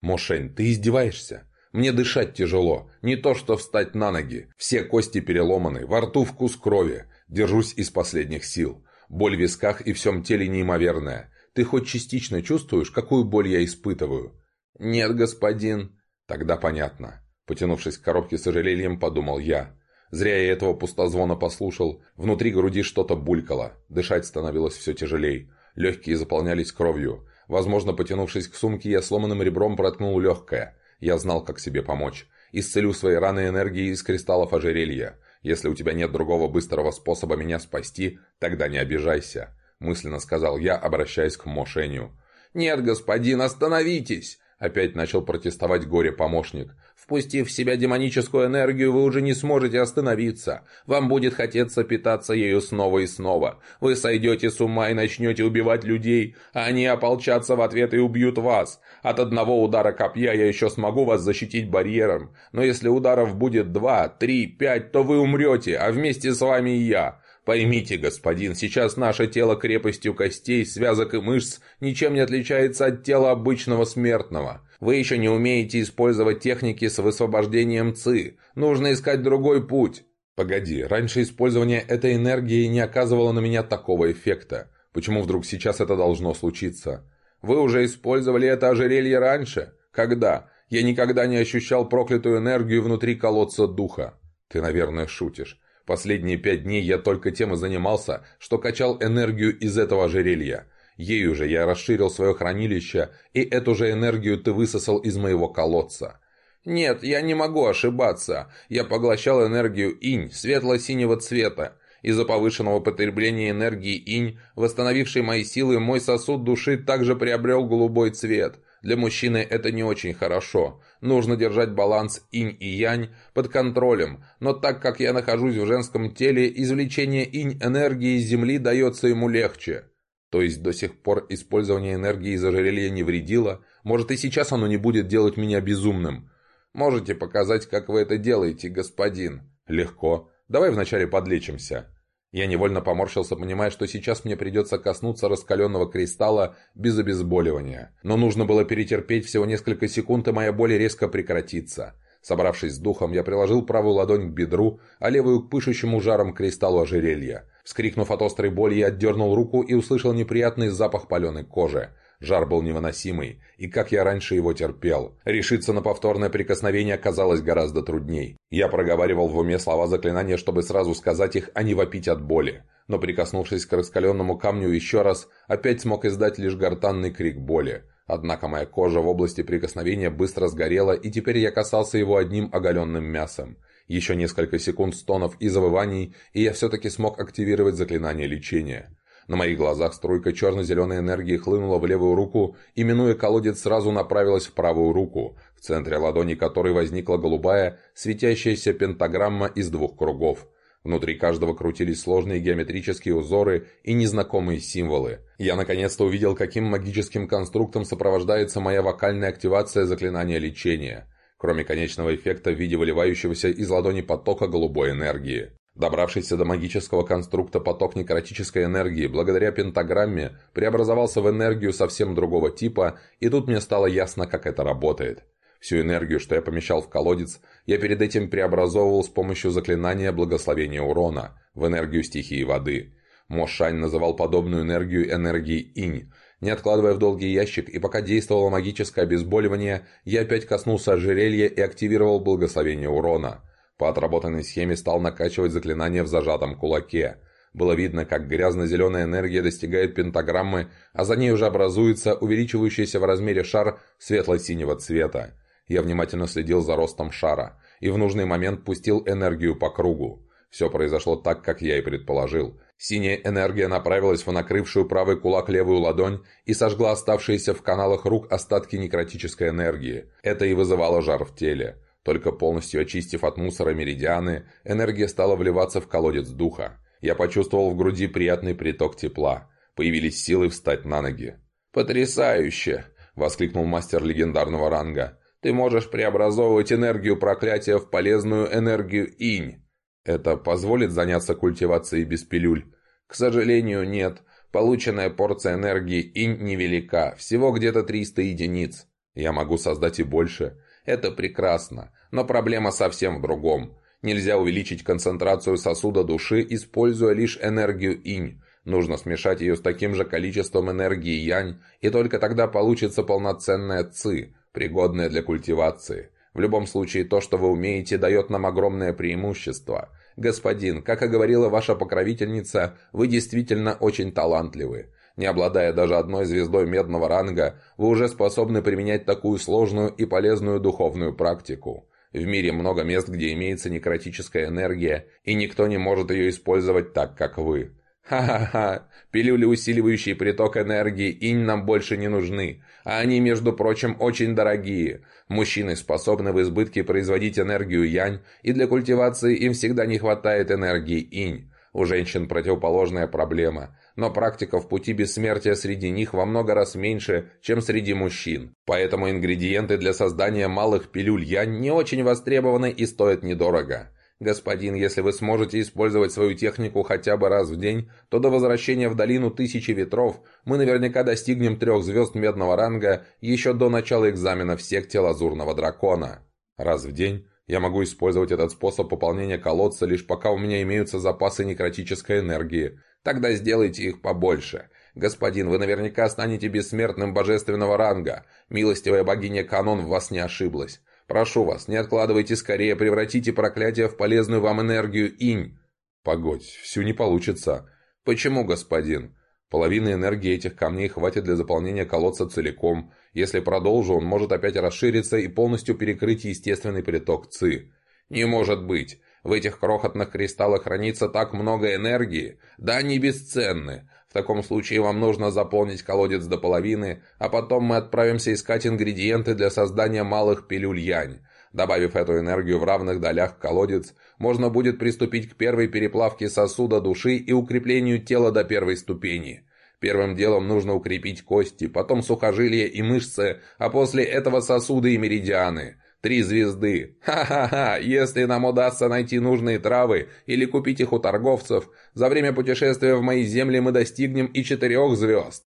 Мошень, ты издеваешься? Мне дышать тяжело, не то что встать на ноги. Все кости переломаны, во рту вкус крови. Держусь из последних сил. Боль в висках и всем теле неимоверная. Ты хоть частично чувствуешь, какую боль я испытываю?» «Нет, господин». «Тогда понятно». Потянувшись к коробке с сожалением, подумал я. Зря я этого пустозвона послушал. Внутри груди что-то булькало. Дышать становилось все тяжелей. Легкие заполнялись кровью. Возможно, потянувшись к сумке, я сломанным ребром проткнул легкое. Я знал, как себе помочь. Исцелю свои раны энергией из кристаллов ожерелья. Если у тебя нет другого быстрого способа меня спасти, тогда не обижайся», – мысленно сказал я, обращаясь к Мошеню. «Нет, господин, остановитесь!» – опять начал протестовать горе-помощник. Впустив в себя демоническую энергию, вы уже не сможете остановиться. Вам будет хотеться питаться ею снова и снова. Вы сойдете с ума и начнете убивать людей, а они ополчатся в ответ и убьют вас. От одного удара копья я еще смогу вас защитить барьером, но если ударов будет два, три, пять, то вы умрете, а вместе с вами и я. Поймите, господин, сейчас наше тело крепостью костей, связок и мышц ничем не отличается от тела обычного смертного. Вы еще не умеете использовать техники с высвобождением ЦИ. Нужно искать другой путь. Погоди, раньше использование этой энергии не оказывало на меня такого эффекта. Почему вдруг сейчас это должно случиться? Вы уже использовали это ожерелье раньше? Когда? Я никогда не ощущал проклятую энергию внутри колодца духа. Ты, наверное, шутишь. Последние пять дней я только тем и занимался, что качал энергию из этого ожерелья. Ею же я расширил свое хранилище, и эту же энергию ты высосал из моего колодца. Нет, я не могу ошибаться. Я поглощал энергию инь, светло-синего цвета. Из-за повышенного потребления энергии инь, восстановившей мои силы, мой сосуд души также приобрел голубой цвет. Для мужчины это не очень хорошо. Нужно держать баланс инь и янь под контролем, но так как я нахожусь в женском теле, извлечение инь энергии из земли дается ему легче. То есть до сих пор использование энергии из ожерелья не вредило, может и сейчас оно не будет делать меня безумным. Можете показать, как вы это делаете, господин? Легко. Давай вначале подлечимся. Я невольно поморщился, понимая, что сейчас мне придется коснуться раскаленного кристалла без обезболивания. Но нужно было перетерпеть всего несколько секунд, и моя боль резко прекратится. Собравшись с духом, я приложил правую ладонь к бедру, а левую к пышущему жаром кристаллу ожерелья. Вскрикнув от острой боли, я отдернул руку и услышал неприятный запах паленой кожи. Жар был невыносимый, и как я раньше его терпел. Решиться на повторное прикосновение оказалось гораздо трудней. Я проговаривал в уме слова заклинания, чтобы сразу сказать их, а не вопить от боли. Но прикоснувшись к раскаленному камню еще раз, опять смог издать лишь гортанный крик боли. Однако моя кожа в области прикосновения быстро сгорела, и теперь я касался его одним оголенным мясом. Еще несколько секунд стонов и завываний, и я все-таки смог активировать заклинание лечения. На моих глазах струйка черно-зеленой энергии хлынула в левую руку и, минуя колодец, сразу направилась в правую руку, в центре ладони которой возникла голубая, светящаяся пентаграмма из двух кругов. Внутри каждого крутились сложные геометрические узоры и незнакомые символы. Я наконец-то увидел, каким магическим конструктом сопровождается моя вокальная активация заклинания лечения, кроме конечного эффекта в виде выливающегося из ладони потока голубой энергии. Добравшийся до магического конструкта поток некротической энергии благодаря пентаграмме преобразовался в энергию совсем другого типа, и тут мне стало ясно, как это работает. Всю энергию, что я помещал в колодец, я перед этим преобразовывал с помощью заклинания благословения урона в энергию стихии воды. Мошань называл подобную энергию энергией инь. Не откладывая в долгий ящик, и пока действовало магическое обезболивание, я опять коснулся ожерелья и активировал благословение урона – по отработанной схеме стал накачивать заклинание в зажатом кулаке. Было видно, как грязно-зеленая энергия достигает пентаграммы, а за ней уже образуется увеличивающийся в размере шар светло-синего цвета. Я внимательно следил за ростом шара и в нужный момент пустил энергию по кругу. Все произошло так, как я и предположил. Синяя энергия направилась в накрывшую правый кулак левую ладонь и сожгла оставшиеся в каналах рук остатки некротической энергии. Это и вызывало жар в теле. Только полностью очистив от мусора меридианы, энергия стала вливаться в колодец духа. Я почувствовал в груди приятный приток тепла. Появились силы встать на ноги. «Потрясающе!» — воскликнул мастер легендарного ранга. «Ты можешь преобразовывать энергию проклятия в полезную энергию инь. Это позволит заняться культивацией без пилюль?» «К сожалению, нет. Полученная порция энергии инь невелика, всего где-то 300 единиц. Я могу создать и больше. Это прекрасно. Но проблема совсем в другом. Нельзя увеличить концентрацию сосуда души, используя лишь энергию инь. Нужно смешать ее с таким же количеством энергии янь, и только тогда получится полноценная ци, пригодная для культивации. В любом случае, то, что вы умеете, дает нам огромное преимущество. Господин, как и говорила ваша покровительница, вы действительно очень талантливы. Не обладая даже одной звездой медного ранга, вы уже способны применять такую сложную и полезную духовную практику. В мире много мест, где имеется некротическая энергия, и никто не может ее использовать так, как вы. Ха-ха-ха, пилюли, усиливающие приток энергии, инь нам больше не нужны, а они, между прочим, очень дорогие. Мужчины способны в избытке производить энергию янь, и для культивации им всегда не хватает энергии инь. У женщин противоположная проблема но практика в пути бессмертия среди них во много раз меньше, чем среди мужчин. Поэтому ингредиенты для создания малых пилюль янь не очень востребованы и стоят недорого. Господин, если вы сможете использовать свою технику хотя бы раз в день, то до возвращения в долину Тысячи Ветров мы наверняка достигнем трех звезд медного ранга еще до начала экзамена в секте Лазурного Дракона. Раз в день я могу использовать этот способ пополнения колодца лишь пока у меня имеются запасы некротической энергии. Тогда сделайте их побольше. Господин, вы наверняка станете бессмертным божественного ранга. Милостивая богиня Канон в вас не ошиблась. Прошу вас, не откладывайте скорее, превратите проклятие в полезную вам энергию инь. Погодь, всю не получится. Почему, господин? Половины энергии этих камней хватит для заполнения колодца целиком. Если продолжу, он может опять расшириться и полностью перекрыть естественный приток ЦИ. Не может быть. В этих крохотных кристаллах хранится так много энергии. Да они бесценны. В таком случае вам нужно заполнить колодец до половины, а потом мы отправимся искать ингредиенты для создания малых пилюль янь. Добавив эту энергию в равных долях в колодец, можно будет приступить к первой переплавке сосуда души и укреплению тела до первой ступени. Первым делом нужно укрепить кости, потом сухожилия и мышцы, а после этого сосуды и меридианы. Три звезды. Ха-ха-ха, если нам удастся найти нужные травы или купить их у торговцев, за время путешествия в мои земли мы достигнем и четырех звезд.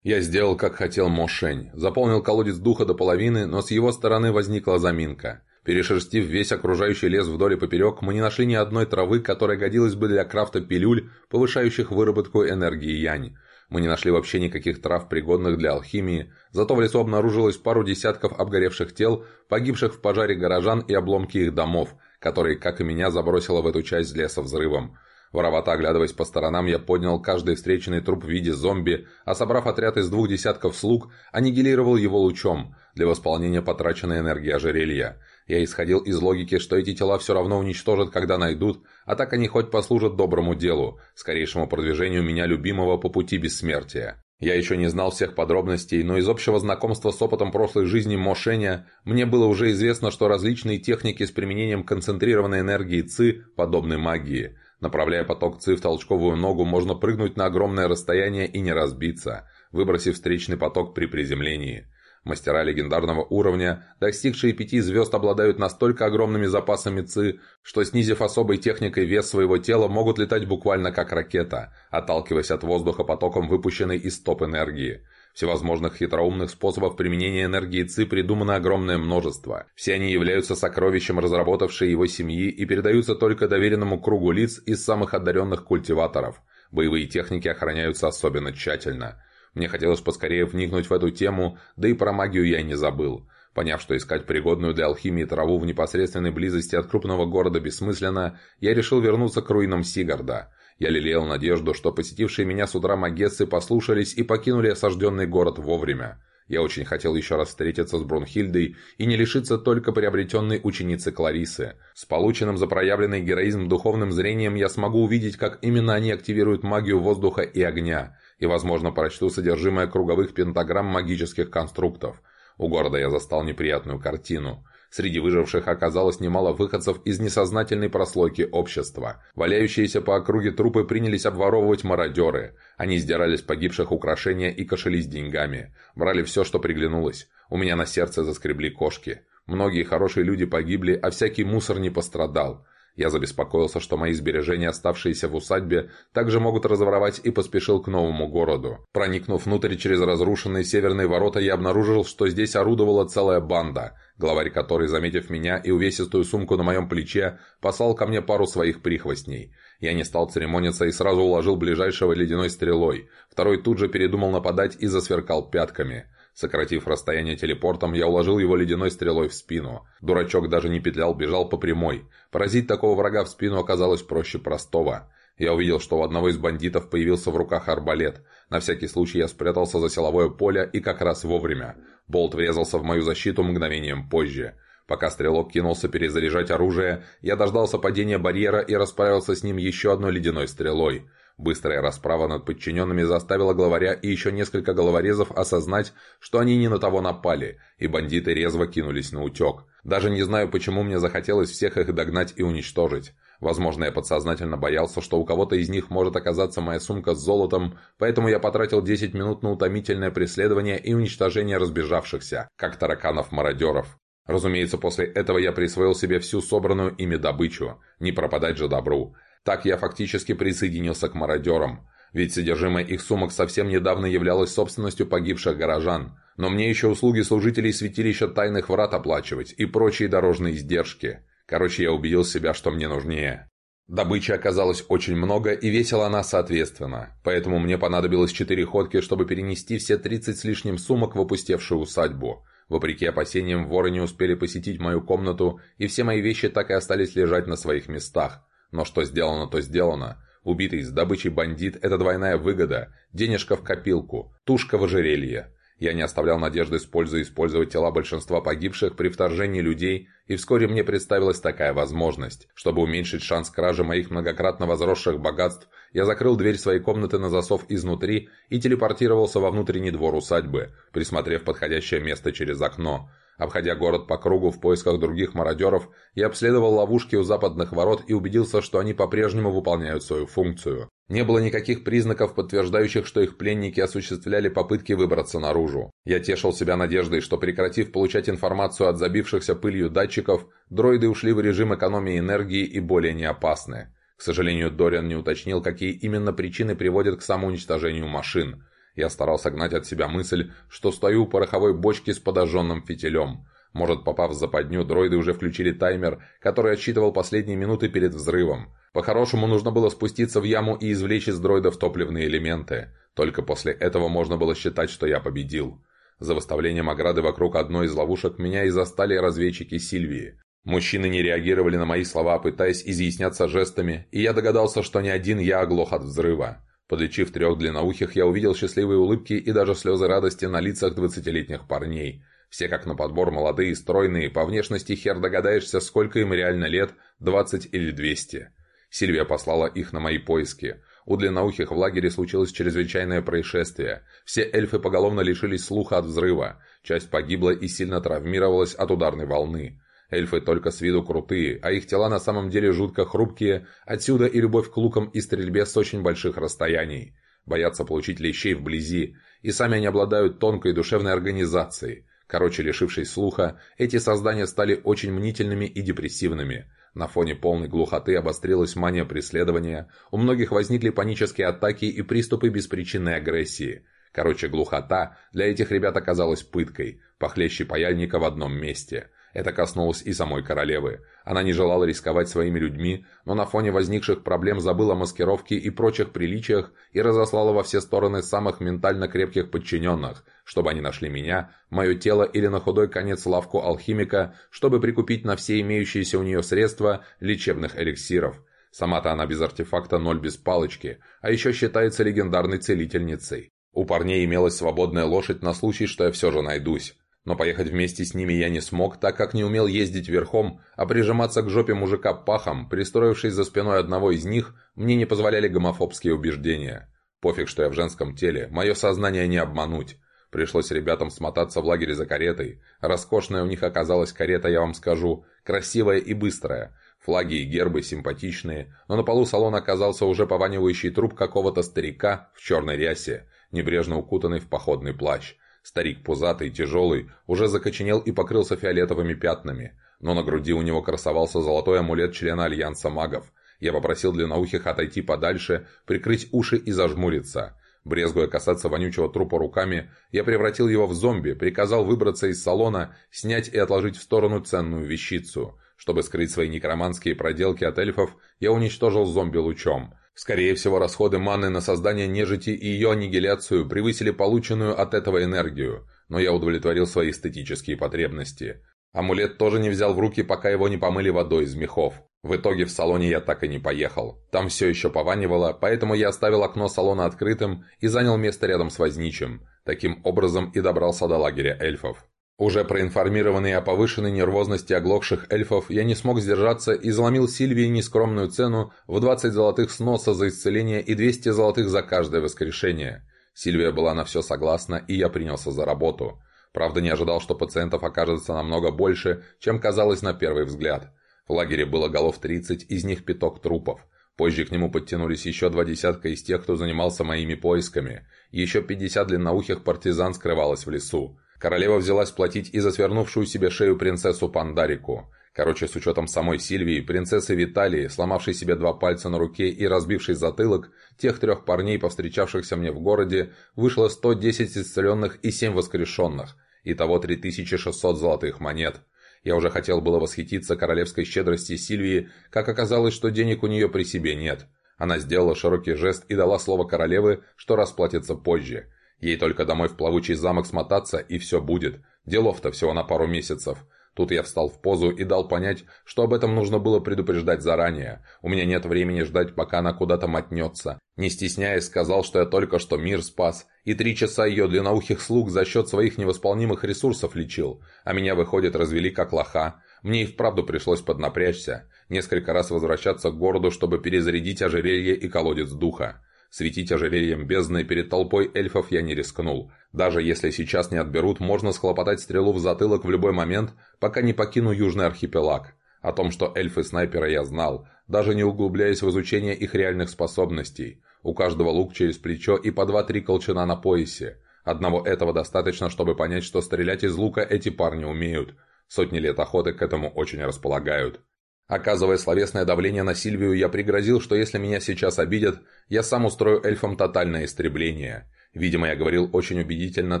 Я сделал, как хотел Мошень. Заполнил колодец духа до половины, но с его стороны возникла заминка. Перешерстив весь окружающий лес вдоль и поперек, мы не нашли ни одной травы, которая годилась бы для крафта пилюль, повышающих выработку энергии янь. Мы не нашли вообще никаких трав, пригодных для алхимии, зато в лесу обнаружилось пару десятков обгоревших тел, погибших в пожаре горожан и обломки их домов, которые, как и меня, забросило в эту часть леса взрывом. Воровато оглядываясь по сторонам, я поднял каждый встреченный труп в виде зомби, а собрав отряд из двух десятков слуг, аннигилировал его лучом для восполнения потраченной энергии ожерелья. Я исходил из логики, что эти тела все равно уничтожат, когда найдут, а так они хоть послужат доброму делу, скорейшему продвижению меня любимого по пути бессмертия. Я еще не знал всех подробностей, но из общего знакомства с опытом прошлой жизни Мошеня мне было уже известно, что различные техники с применением концентрированной энергии ЦИ подобны магии. Направляя поток ЦИ в толчковую ногу, можно прыгнуть на огромное расстояние и не разбиться, выбросив встречный поток при приземлении. Мастера легендарного уровня, достигшие пяти звезд, обладают настолько огромными запасами ЦИ, что, снизив особой техникой вес своего тела, могут летать буквально как ракета, отталкиваясь от воздуха потоком выпущенной из топ энергии. Всевозможных хитроумных способов применения энергии ЦИ придумано огромное множество. Все они являются сокровищем разработавшей его семьи и передаются только доверенному кругу лиц из самых одаренных культиваторов. Боевые техники охраняются особенно тщательно. Мне хотелось поскорее вникнуть в эту тему, да и про магию я не забыл. Поняв, что искать пригодную для алхимии траву в непосредственной близости от крупного города бессмысленно, я решил вернуться к руинам Сигарда. Я лелеял надежду, что посетившие меня с утра магессы послушались и покинули осажденный город вовремя. Я очень хотел еще раз встретиться с Брунхильдой и не лишиться только приобретенной ученицы Кларисы. С полученным за проявленный героизм духовным зрением я смогу увидеть, как именно они активируют магию воздуха и огня, и, возможно, прочту содержимое круговых пентаграмм магических конструктов. У города я застал неприятную картину. Среди выживших оказалось немало выходцев из несознательной прослойки общества. Валяющиеся по округе трупы принялись обворовывать мародеры. Они сдирали с погибших украшения и кошелись деньгами. Брали все, что приглянулось. У меня на сердце заскребли кошки. Многие хорошие люди погибли, а всякий мусор не пострадал. Я забеспокоился, что мои сбережения, оставшиеся в усадьбе, также могут разворовать и поспешил к новому городу. Проникнув внутрь через разрушенные северные ворота, я обнаружил, что здесь орудовала целая банда, главарь которой, заметив меня и увесистую сумку на моем плече, послал ко мне пару своих прихвостней. Я не стал церемониться и сразу уложил ближайшего ледяной стрелой. Второй тут же передумал нападать и засверкал пятками. Сократив расстояние телепортом, я уложил его ледяной стрелой в спину. Дурачок даже не петлял, бежал по прямой. Поразить такого врага в спину оказалось проще простого. Я увидел, что у одного из бандитов появился в руках арбалет. На всякий случай я спрятался за силовое поле и как раз вовремя. Болт врезался в мою защиту мгновением позже. Пока стрелок кинулся перезаряжать оружие, я дождался падения барьера и расправился с ним еще одной ледяной стрелой. Быстрая расправа над подчиненными заставила главаря и еще несколько головорезов осознать, что они не на того напали, и бандиты резво кинулись на утек. Даже не знаю, почему мне захотелось всех их догнать и уничтожить. Возможно, я подсознательно боялся, что у кого-то из них может оказаться моя сумка с золотом, поэтому я потратил 10 минут на утомительное преследование и уничтожение разбежавшихся, как тараканов-мародеров. Разумеется, после этого я присвоил себе всю собранную ими добычу. Не пропадать же добру. Так я фактически присоединился к мародерам, ведь содержимое их сумок совсем недавно являлось собственностью погибших горожан. Но мне еще услуги служителей святилища тайных врат оплачивать и прочие дорожные издержки. Короче, я убедил себя, что мне нужнее. Добычи оказалось очень много, и весила она соответственно, поэтому мне понадобилось четыре ходки, чтобы перенести все 30 с лишним сумок в опустевшую усадьбу. Вопреки опасениям, воры не успели посетить мою комнату, и все мои вещи так и остались лежать на своих местах. Но что сделано, то сделано. Убитый с добычей бандит – это двойная выгода. Денежка в копилку, тушка в ожерелье. Я не оставлял надежды с пользой использовать тела большинства погибших при вторжении людей, и вскоре мне представилась такая возможность. Чтобы уменьшить шанс кражи моих многократно возросших богатств, я закрыл дверь своей комнаты на засов изнутри и телепортировался во внутренний двор усадьбы, присмотрев подходящее место через окно. Обходя город по кругу в поисках других мародеров, я обследовал ловушки у западных ворот и убедился, что они по-прежнему выполняют свою функцию. Не было никаких признаков, подтверждающих, что их пленники осуществляли попытки выбраться наружу. Я тешил себя надеждой, что прекратив получать информацию от забившихся пылью датчиков, дроиды ушли в режим экономии энергии и более не опасны. К сожалению, Дориан не уточнил, какие именно причины приводят к самоуничтожению машин. Я старался гнать от себя мысль, что стою у пороховой бочки с подожженным фитилем. Может, попав в западню, дроиды уже включили таймер, который отсчитывал последние минуты перед взрывом. По-хорошему, нужно было спуститься в яму и извлечь из дроидов топливные элементы. Только после этого можно было считать, что я победил. За выставлением ограды вокруг одной из ловушек меня и застали разведчики Сильвии. Мужчины не реагировали на мои слова, пытаясь изъясняться жестами, и я догадался, что не один я оглох от взрыва. Подлечив трех длинноухих, я увидел счастливые улыбки и даже слезы радости на лицах двадцатилетних парней. Все как на подбор молодые, стройные, по внешности хер догадаешься, сколько им реально лет, двадцать или двести. Сильвия послала их на мои поиски. У длинноухих в лагере случилось чрезвычайное происшествие. Все эльфы поголовно лишились слуха от взрыва. Часть погибла и сильно травмировалась от ударной волны. Эльфы только с виду крутые, а их тела на самом деле жутко хрупкие, отсюда и любовь к лукам и стрельбе с очень больших расстояний. Боятся получить лещей вблизи, и сами они обладают тонкой душевной организацией. Короче, лишившись слуха, эти создания стали очень мнительными и депрессивными. На фоне полной глухоты обострилась мания преследования, у многих возникли панические атаки и приступы беспричинной агрессии. Короче, глухота для этих ребят оказалась пыткой, похлеще паяльника в одном месте – это коснулось и самой королевы. Она не желала рисковать своими людьми, но на фоне возникших проблем забыла о маскировке и прочих приличиях и разослала во все стороны самых ментально крепких подчиненных, чтобы они нашли меня, мое тело или на худой конец лавку алхимика, чтобы прикупить на все имеющиеся у нее средства лечебных эликсиров. Сама-то она без артефакта ноль без палочки, а еще считается легендарной целительницей. У парней имелась свободная лошадь на случай, что я все же найдусь. Но поехать вместе с ними я не смог, так как не умел ездить верхом, а прижиматься к жопе мужика пахом, пристроившись за спиной одного из них, мне не позволяли гомофобские убеждения. Пофиг, что я в женском теле, мое сознание не обмануть. Пришлось ребятам смотаться в лагере за каретой. Роскошная у них оказалась карета, я вам скажу, красивая и быстрая. Флаги и гербы симпатичные, но на полу салона оказался уже пованивающий труп какого-то старика в черной рясе, небрежно укутанный в походный плащ. Старик пузатый, тяжелый, уже закоченел и покрылся фиолетовыми пятнами, но на груди у него красовался золотой амулет члена Альянса магов. Я попросил длинноухих отойти подальше, прикрыть уши и зажмуриться. Брезгуя касаться вонючего трупа руками, я превратил его в зомби, приказал выбраться из салона, снять и отложить в сторону ценную вещицу. Чтобы скрыть свои некроманские проделки от эльфов, я уничтожил зомби лучом – Скорее всего, расходы маны на создание нежити и ее аннигиляцию превысили полученную от этого энергию, но я удовлетворил свои эстетические потребности. Амулет тоже не взял в руки, пока его не помыли водой из мехов. В итоге в салоне я так и не поехал. Там все еще пованивало, поэтому я оставил окно салона открытым и занял место рядом с возничим. Таким образом и добрался до лагеря эльфов. Уже проинформированный о повышенной нервозности оглохших эльфов, я не смог сдержаться и заломил Сильвии нескромную цену в 20 золотых сноса за исцеление и 200 золотых за каждое воскрешение. Сильвия была на все согласна, и я принялся за работу. Правда, не ожидал, что пациентов окажется намного больше, чем казалось на первый взгляд. В лагере было голов 30, из них пяток трупов. Позже к нему подтянулись еще два десятка из тех, кто занимался моими поисками. Еще 50 длинноухих партизан скрывалось в лесу. Королева взялась платить и за свернувшую себе шею принцессу Пандарику. Короче, с учетом самой Сильвии, принцессы Виталии, сломавшей себе два пальца на руке и разбившей затылок, тех трех парней, повстречавшихся мне в городе, вышло 110 исцеленных и 7 воскрешенных. Итого 3600 золотых монет. Я уже хотел было восхититься королевской щедрости Сильвии, как оказалось, что денег у нее при себе нет. Она сделала широкий жест и дала слово королевы, что расплатится позже. Ей только домой в плавучий замок смотаться, и все будет. Делов-то всего на пару месяцев. Тут я встал в позу и дал понять, что об этом нужно было предупреждать заранее. У меня нет времени ждать, пока она куда-то мотнется. Не стесняясь, сказал, что я только что мир спас, и три часа ее длинноухих слуг за счет своих невосполнимых ресурсов лечил, а меня, выходит, развели как лоха. Мне и вправду пришлось поднапрячься, несколько раз возвращаться к городу, чтобы перезарядить ожерелье и колодец духа. Светить ожерельем бездны перед толпой эльфов я не рискнул. Даже если сейчас не отберут, можно схлопотать стрелу в затылок в любой момент, пока не покину Южный архипелаг. О том, что эльфы-снайперы я знал, даже не углубляясь в изучение их реальных способностей. У каждого лук через плечо и по два-три колчана на поясе. Одного этого достаточно, чтобы понять, что стрелять из лука эти парни умеют. Сотни лет охоты к этому очень располагают. Оказывая словесное давление на Сильвию, я пригрозил, что если меня сейчас обидят, я сам устрою эльфам тотальное истребление. Видимо, я говорил очень убедительно,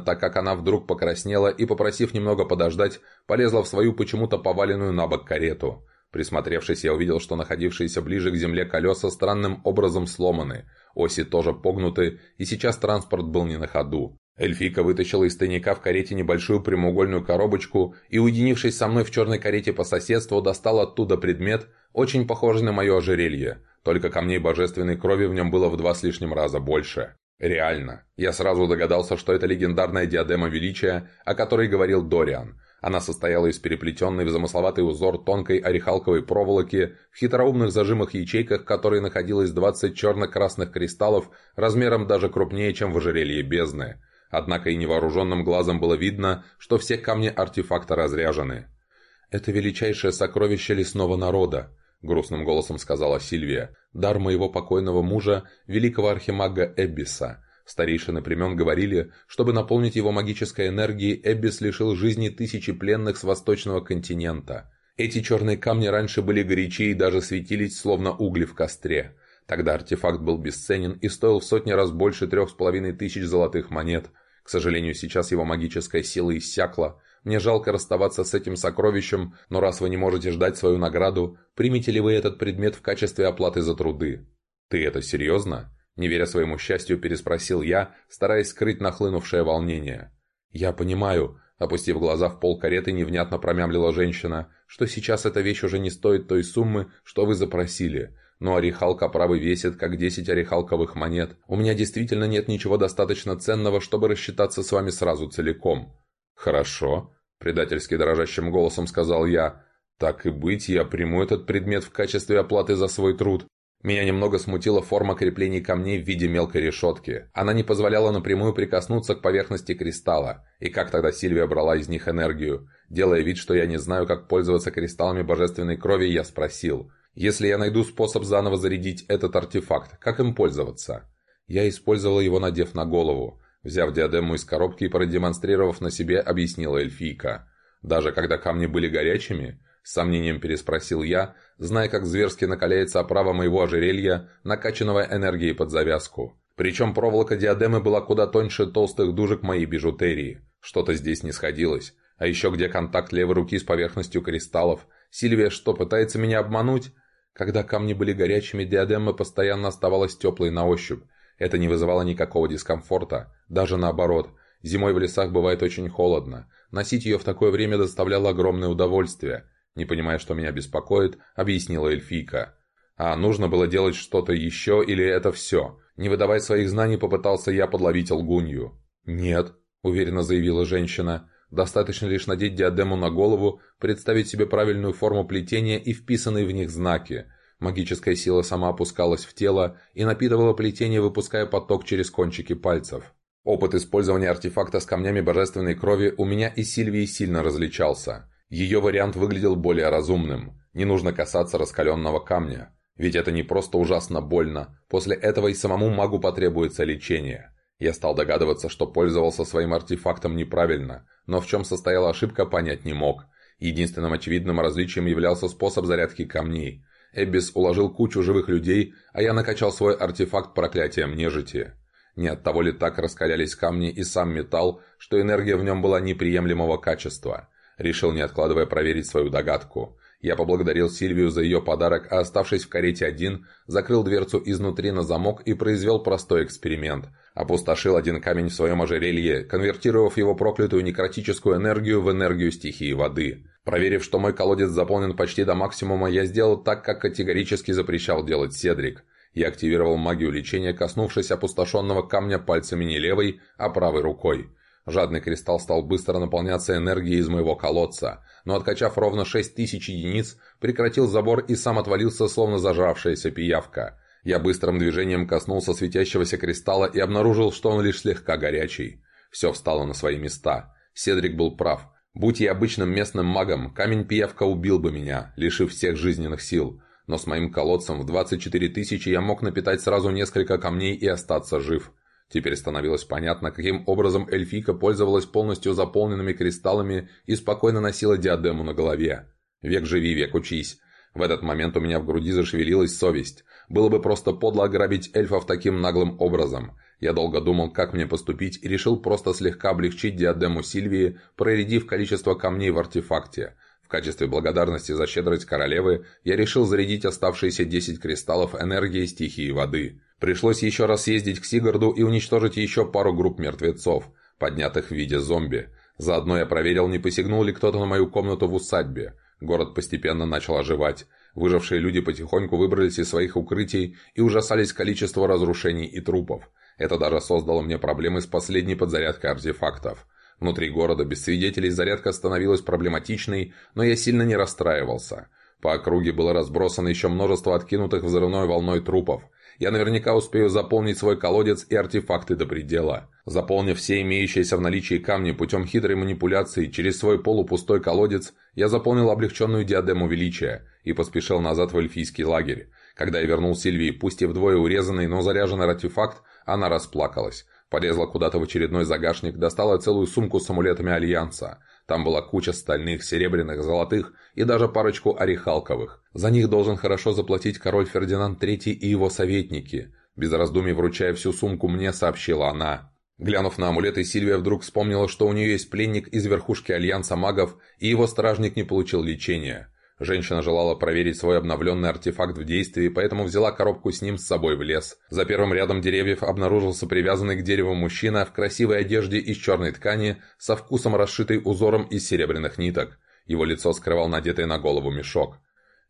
так как она вдруг покраснела и, попросив немного подождать, полезла в свою почему-то поваленную на бок карету. Присмотревшись, я увидел, что находившиеся ближе к земле колеса странным образом сломаны, оси тоже погнуты, и сейчас транспорт был не на ходу. Эльфийка вытащила из тайника в карете небольшую прямоугольную коробочку и, уединившись со мной в черной карете по соседству, достал оттуда предмет, очень похожий на мое ожерелье, только камней божественной крови в нем было в два с лишним раза больше. Реально. Я сразу догадался, что это легендарная диадема величия, о которой говорил Дориан. Она состояла из переплетенной в замысловатый узор тонкой орехалковой проволоки, в хитроумных зажимах ячейках которой находилось 20 черно-красных кристаллов размером даже крупнее, чем в ожерелье бездны. Однако и невооруженным глазом было видно, что все камни артефакта разряжены. «Это величайшее сокровище лесного народа», — грустным голосом сказала Сильвия. «Дар моего покойного мужа, великого архимага Эббиса. Старейшины племен говорили, чтобы наполнить его магической энергией, Эббис лишил жизни тысячи пленных с восточного континента. Эти черные камни раньше были горячи и даже светились, словно угли в костре. Тогда артефакт был бесценен и стоил в сотни раз больше трех с половиной тысяч золотых монет. К сожалению, сейчас его магическая сила иссякла. Мне жалко расставаться с этим сокровищем, но раз вы не можете ждать свою награду, примите ли вы этот предмет в качестве оплаты за труды? Ты это серьезно? Не веря своему счастью, переспросил я, стараясь скрыть нахлынувшее волнение. «Я понимаю», — опустив глаза в пол кареты, невнятно промямлила женщина, «что сейчас эта вещь уже не стоит той суммы, что вы запросили но орехалка правый весит, как 10 орехалковых монет. У меня действительно нет ничего достаточно ценного, чтобы рассчитаться с вами сразу целиком». «Хорошо», — предательски дрожащим голосом сказал я. «Так и быть, я приму этот предмет в качестве оплаты за свой труд. Меня немного смутила форма креплений камней в виде мелкой решетки. Она не позволяла напрямую прикоснуться к поверхности кристалла. И как тогда Сильвия брала из них энергию? Делая вид, что я не знаю, как пользоваться кристаллами божественной крови, я спросил. Если я найду способ заново зарядить этот артефакт, как им пользоваться? Я использовала его, надев на голову. Взяв диадему из коробки и продемонстрировав на себе, объяснила эльфийка. Даже когда камни были горячими, с сомнением переспросил я, зная, как зверски накаляется оправа моего ожерелья, накачанного энергией под завязку. Причем проволока диадемы была куда тоньше толстых дужек моей бижутерии. Что-то здесь не сходилось. А еще где контакт левой руки с поверхностью кристаллов? Сильвия что, пытается меня обмануть? Когда камни были горячими, диадема постоянно оставалась теплой на ощупь. Это не вызывало никакого дискомфорта. Даже наоборот. Зимой в лесах бывает очень холодно. Носить ее в такое время доставляло огромное удовольствие. Не понимая, что меня беспокоит, объяснила эльфийка. А нужно было делать что-то еще или это все? Не выдавая своих знаний, попытался я подловить лгунью. «Нет», — уверенно заявила женщина. Достаточно лишь надеть диадему на голову, представить себе правильную форму плетения и вписанные в них знаки. Магическая сила сама опускалась в тело и напитывала плетение, выпуская поток через кончики пальцев. Опыт использования артефакта с камнями божественной крови у меня и Сильвии сильно различался. Ее вариант выглядел более разумным. Не нужно касаться раскаленного камня. Ведь это не просто ужасно больно. После этого и самому магу потребуется лечение. Я стал догадываться, что пользовался своим артефактом неправильно, но в чем состояла ошибка, понять не мог. Единственным очевидным различием являлся способ зарядки камней. Эббис уложил кучу живых людей, а я накачал свой артефакт проклятием нежити. Не от того ли так раскалялись камни и сам металл, что энергия в нем была неприемлемого качества. Решил, не откладывая, проверить свою догадку. Я поблагодарил Сильвию за ее подарок, а оставшись в карете один, закрыл дверцу изнутри на замок и произвел простой эксперимент. Опустошил один камень в своем ожерелье, конвертировав его проклятую некротическую энергию в энергию стихии воды. Проверив, что мой колодец заполнен почти до максимума, я сделал так, как категорически запрещал делать Седрик. Я активировал магию лечения, коснувшись опустошенного камня пальцами не левой, а правой рукой. Жадный кристалл стал быстро наполняться энергией из моего колодца, но откачав ровно 6000 единиц, прекратил забор и сам отвалился, словно зажравшаяся пиявка. Я быстрым движением коснулся светящегося кристалла и обнаружил, что он лишь слегка горячий. Все встало на свои места. Седрик был прав. Будь я обычным местным магом, камень-пиявка убил бы меня, лишив всех жизненных сил. Но с моим колодцем в 24 тысячи я мог напитать сразу несколько камней и остаться жив. Теперь становилось понятно, каким образом эльфийка пользовалась полностью заполненными кристаллами и спокойно носила диадему на голове. Век живи, век учись. В этот момент у меня в груди зашевелилась совесть. Было бы просто подло ограбить эльфов таким наглым образом. Я долго думал, как мне поступить, и решил просто слегка облегчить диадему Сильвии, проредив количество камней в артефакте. В качестве благодарности за щедрость королевы я решил зарядить оставшиеся 10 кристаллов энергии стихии воды. Пришлось еще раз съездить к Сигарду и уничтожить еще пару групп мертвецов, поднятых в виде зомби. Заодно я проверил, не посягнул ли кто-то на мою комнату в усадьбе. Город постепенно начал оживать. Выжившие люди потихоньку выбрались из своих укрытий и ужасались количеству разрушений и трупов. Это даже создало мне проблемы с последней подзарядкой артефактов. Внутри города без свидетелей зарядка становилась проблематичной, но я сильно не расстраивался. По округе было разбросано еще множество откинутых взрывной волной трупов. Я наверняка успею заполнить свой колодец и артефакты до предела. Заполнив все имеющиеся в наличии камни путем хитрой манипуляции через свой полупустой колодец, я заполнил облегченную диадему величия и поспешил назад в эльфийский лагерь. Когда я вернул Сильвии, пусть и вдвое урезанный, но заряженный артефакт, она расплакалась. Полезла куда-то в очередной загашник, достала целую сумку с амулетами Альянса. Там была куча стальных, серебряных, золотых и даже парочку орехалковых. За них должен хорошо заплатить король Фердинанд III и его советники. Без раздумий вручая всю сумку мне, сообщила она. Глянув на амулеты, Сильвия вдруг вспомнила, что у нее есть пленник из верхушки Альянса магов, и его стражник не получил лечения. Женщина желала проверить свой обновленный артефакт в действии, поэтому взяла коробку с ним с собой в лес. За первым рядом деревьев обнаружился привязанный к дереву мужчина в красивой одежде из черной ткани со вкусом расшитый узором из серебряных ниток. Его лицо скрывал надетый на голову мешок.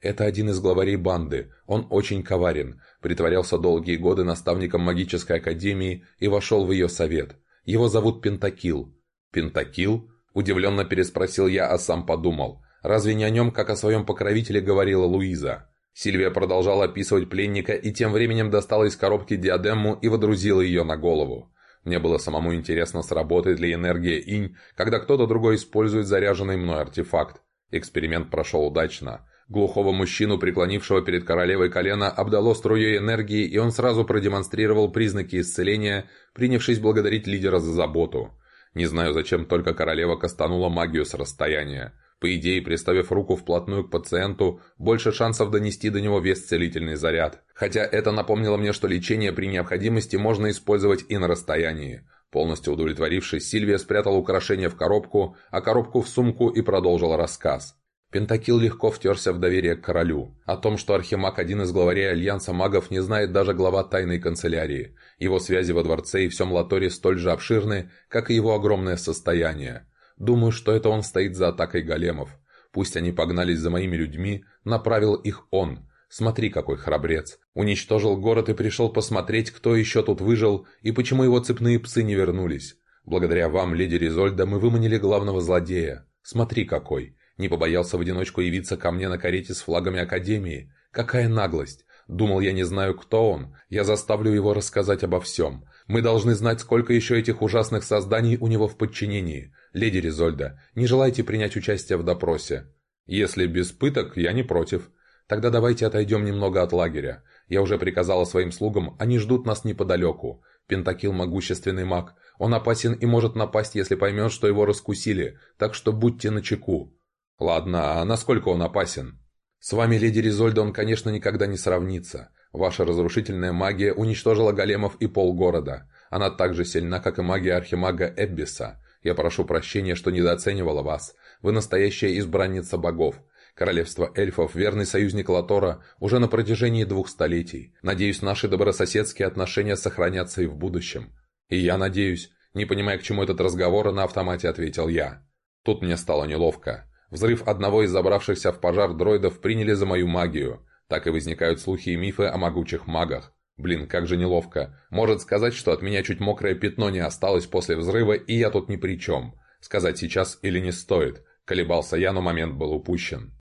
Это один из главарей банды. Он очень коварен. Притворялся долгие годы наставником магической академии и вошел в ее совет. Его зовут Пентакил. «Пентакил?» – удивленно переспросил я, а сам подумал – Разве не о нем, как о своем покровителе, говорила Луиза? Сильвия продолжала описывать пленника и тем временем достала из коробки диадему и водрузила ее на голову. Мне было самому интересно, сработает ли энергия инь, когда кто-то другой использует заряженный мной артефакт. Эксперимент прошел удачно. Глухого мужчину, преклонившего перед королевой колено, обдало струей энергии, и он сразу продемонстрировал признаки исцеления, принявшись благодарить лидера за заботу. Не знаю, зачем только королева кастанула магию с расстояния. По идее, приставив руку вплотную к пациенту, больше шансов донести до него весь целительный заряд. Хотя это напомнило мне, что лечение при необходимости можно использовать и на расстоянии. Полностью удовлетворившись, Сильвия спрятала украшение в коробку, а коробку в сумку и продолжила рассказ. Пентакил легко втерся в доверие к королю. О том, что Архимаг один из главарей Альянса магов, не знает даже глава тайной канцелярии. Его связи во дворце и всем Латоре столь же обширны, как и его огромное состояние. Думаю, что это он стоит за атакой големов. Пусть они погнались за моими людьми, направил их он. Смотри, какой храбрец. Уничтожил город и пришел посмотреть, кто еще тут выжил и почему его цепные псы не вернулись. Благодаря вам, леди Ризольда, мы выманили главного злодея. Смотри, какой. Не побоялся в одиночку явиться ко мне на карете с флагами Академии. Какая наглость. Думал, я не знаю, кто он. Я заставлю его рассказать обо всем. Мы должны знать, сколько еще этих ужасных созданий у него в подчинении. Леди Ризольда, не желаете принять участие в допросе? Если без пыток, я не против. Тогда давайте отойдем немного от лагеря. Я уже приказала своим слугам, они ждут нас неподалеку. Пентакил – могущественный маг. Он опасен и может напасть, если поймет, что его раскусили. Так что будьте начеку. Ладно, а насколько он опасен? С вами, леди Ризольда, он, конечно, никогда не сравнится. Ваша разрушительная магия уничтожила големов и полгорода. Она так же сильна, как и магия архимага Эббиса. Я прошу прощения, что недооценивала вас. Вы настоящая избранница богов. Королевство эльфов, верный союзник Латора, уже на протяжении двух столетий. Надеюсь, наши добрососедские отношения сохранятся и в будущем. И я надеюсь. Не понимая, к чему этот разговор, на автомате ответил я. Тут мне стало неловко. Взрыв одного из забравшихся в пожар дроидов приняли за мою магию. Так и возникают слухи и мифы о могучих магах. Блин, как же неловко. Может сказать, что от меня чуть мокрое пятно не осталось после взрыва, и я тут ни при чем. Сказать сейчас или не стоит. Колебался я, но момент был упущен.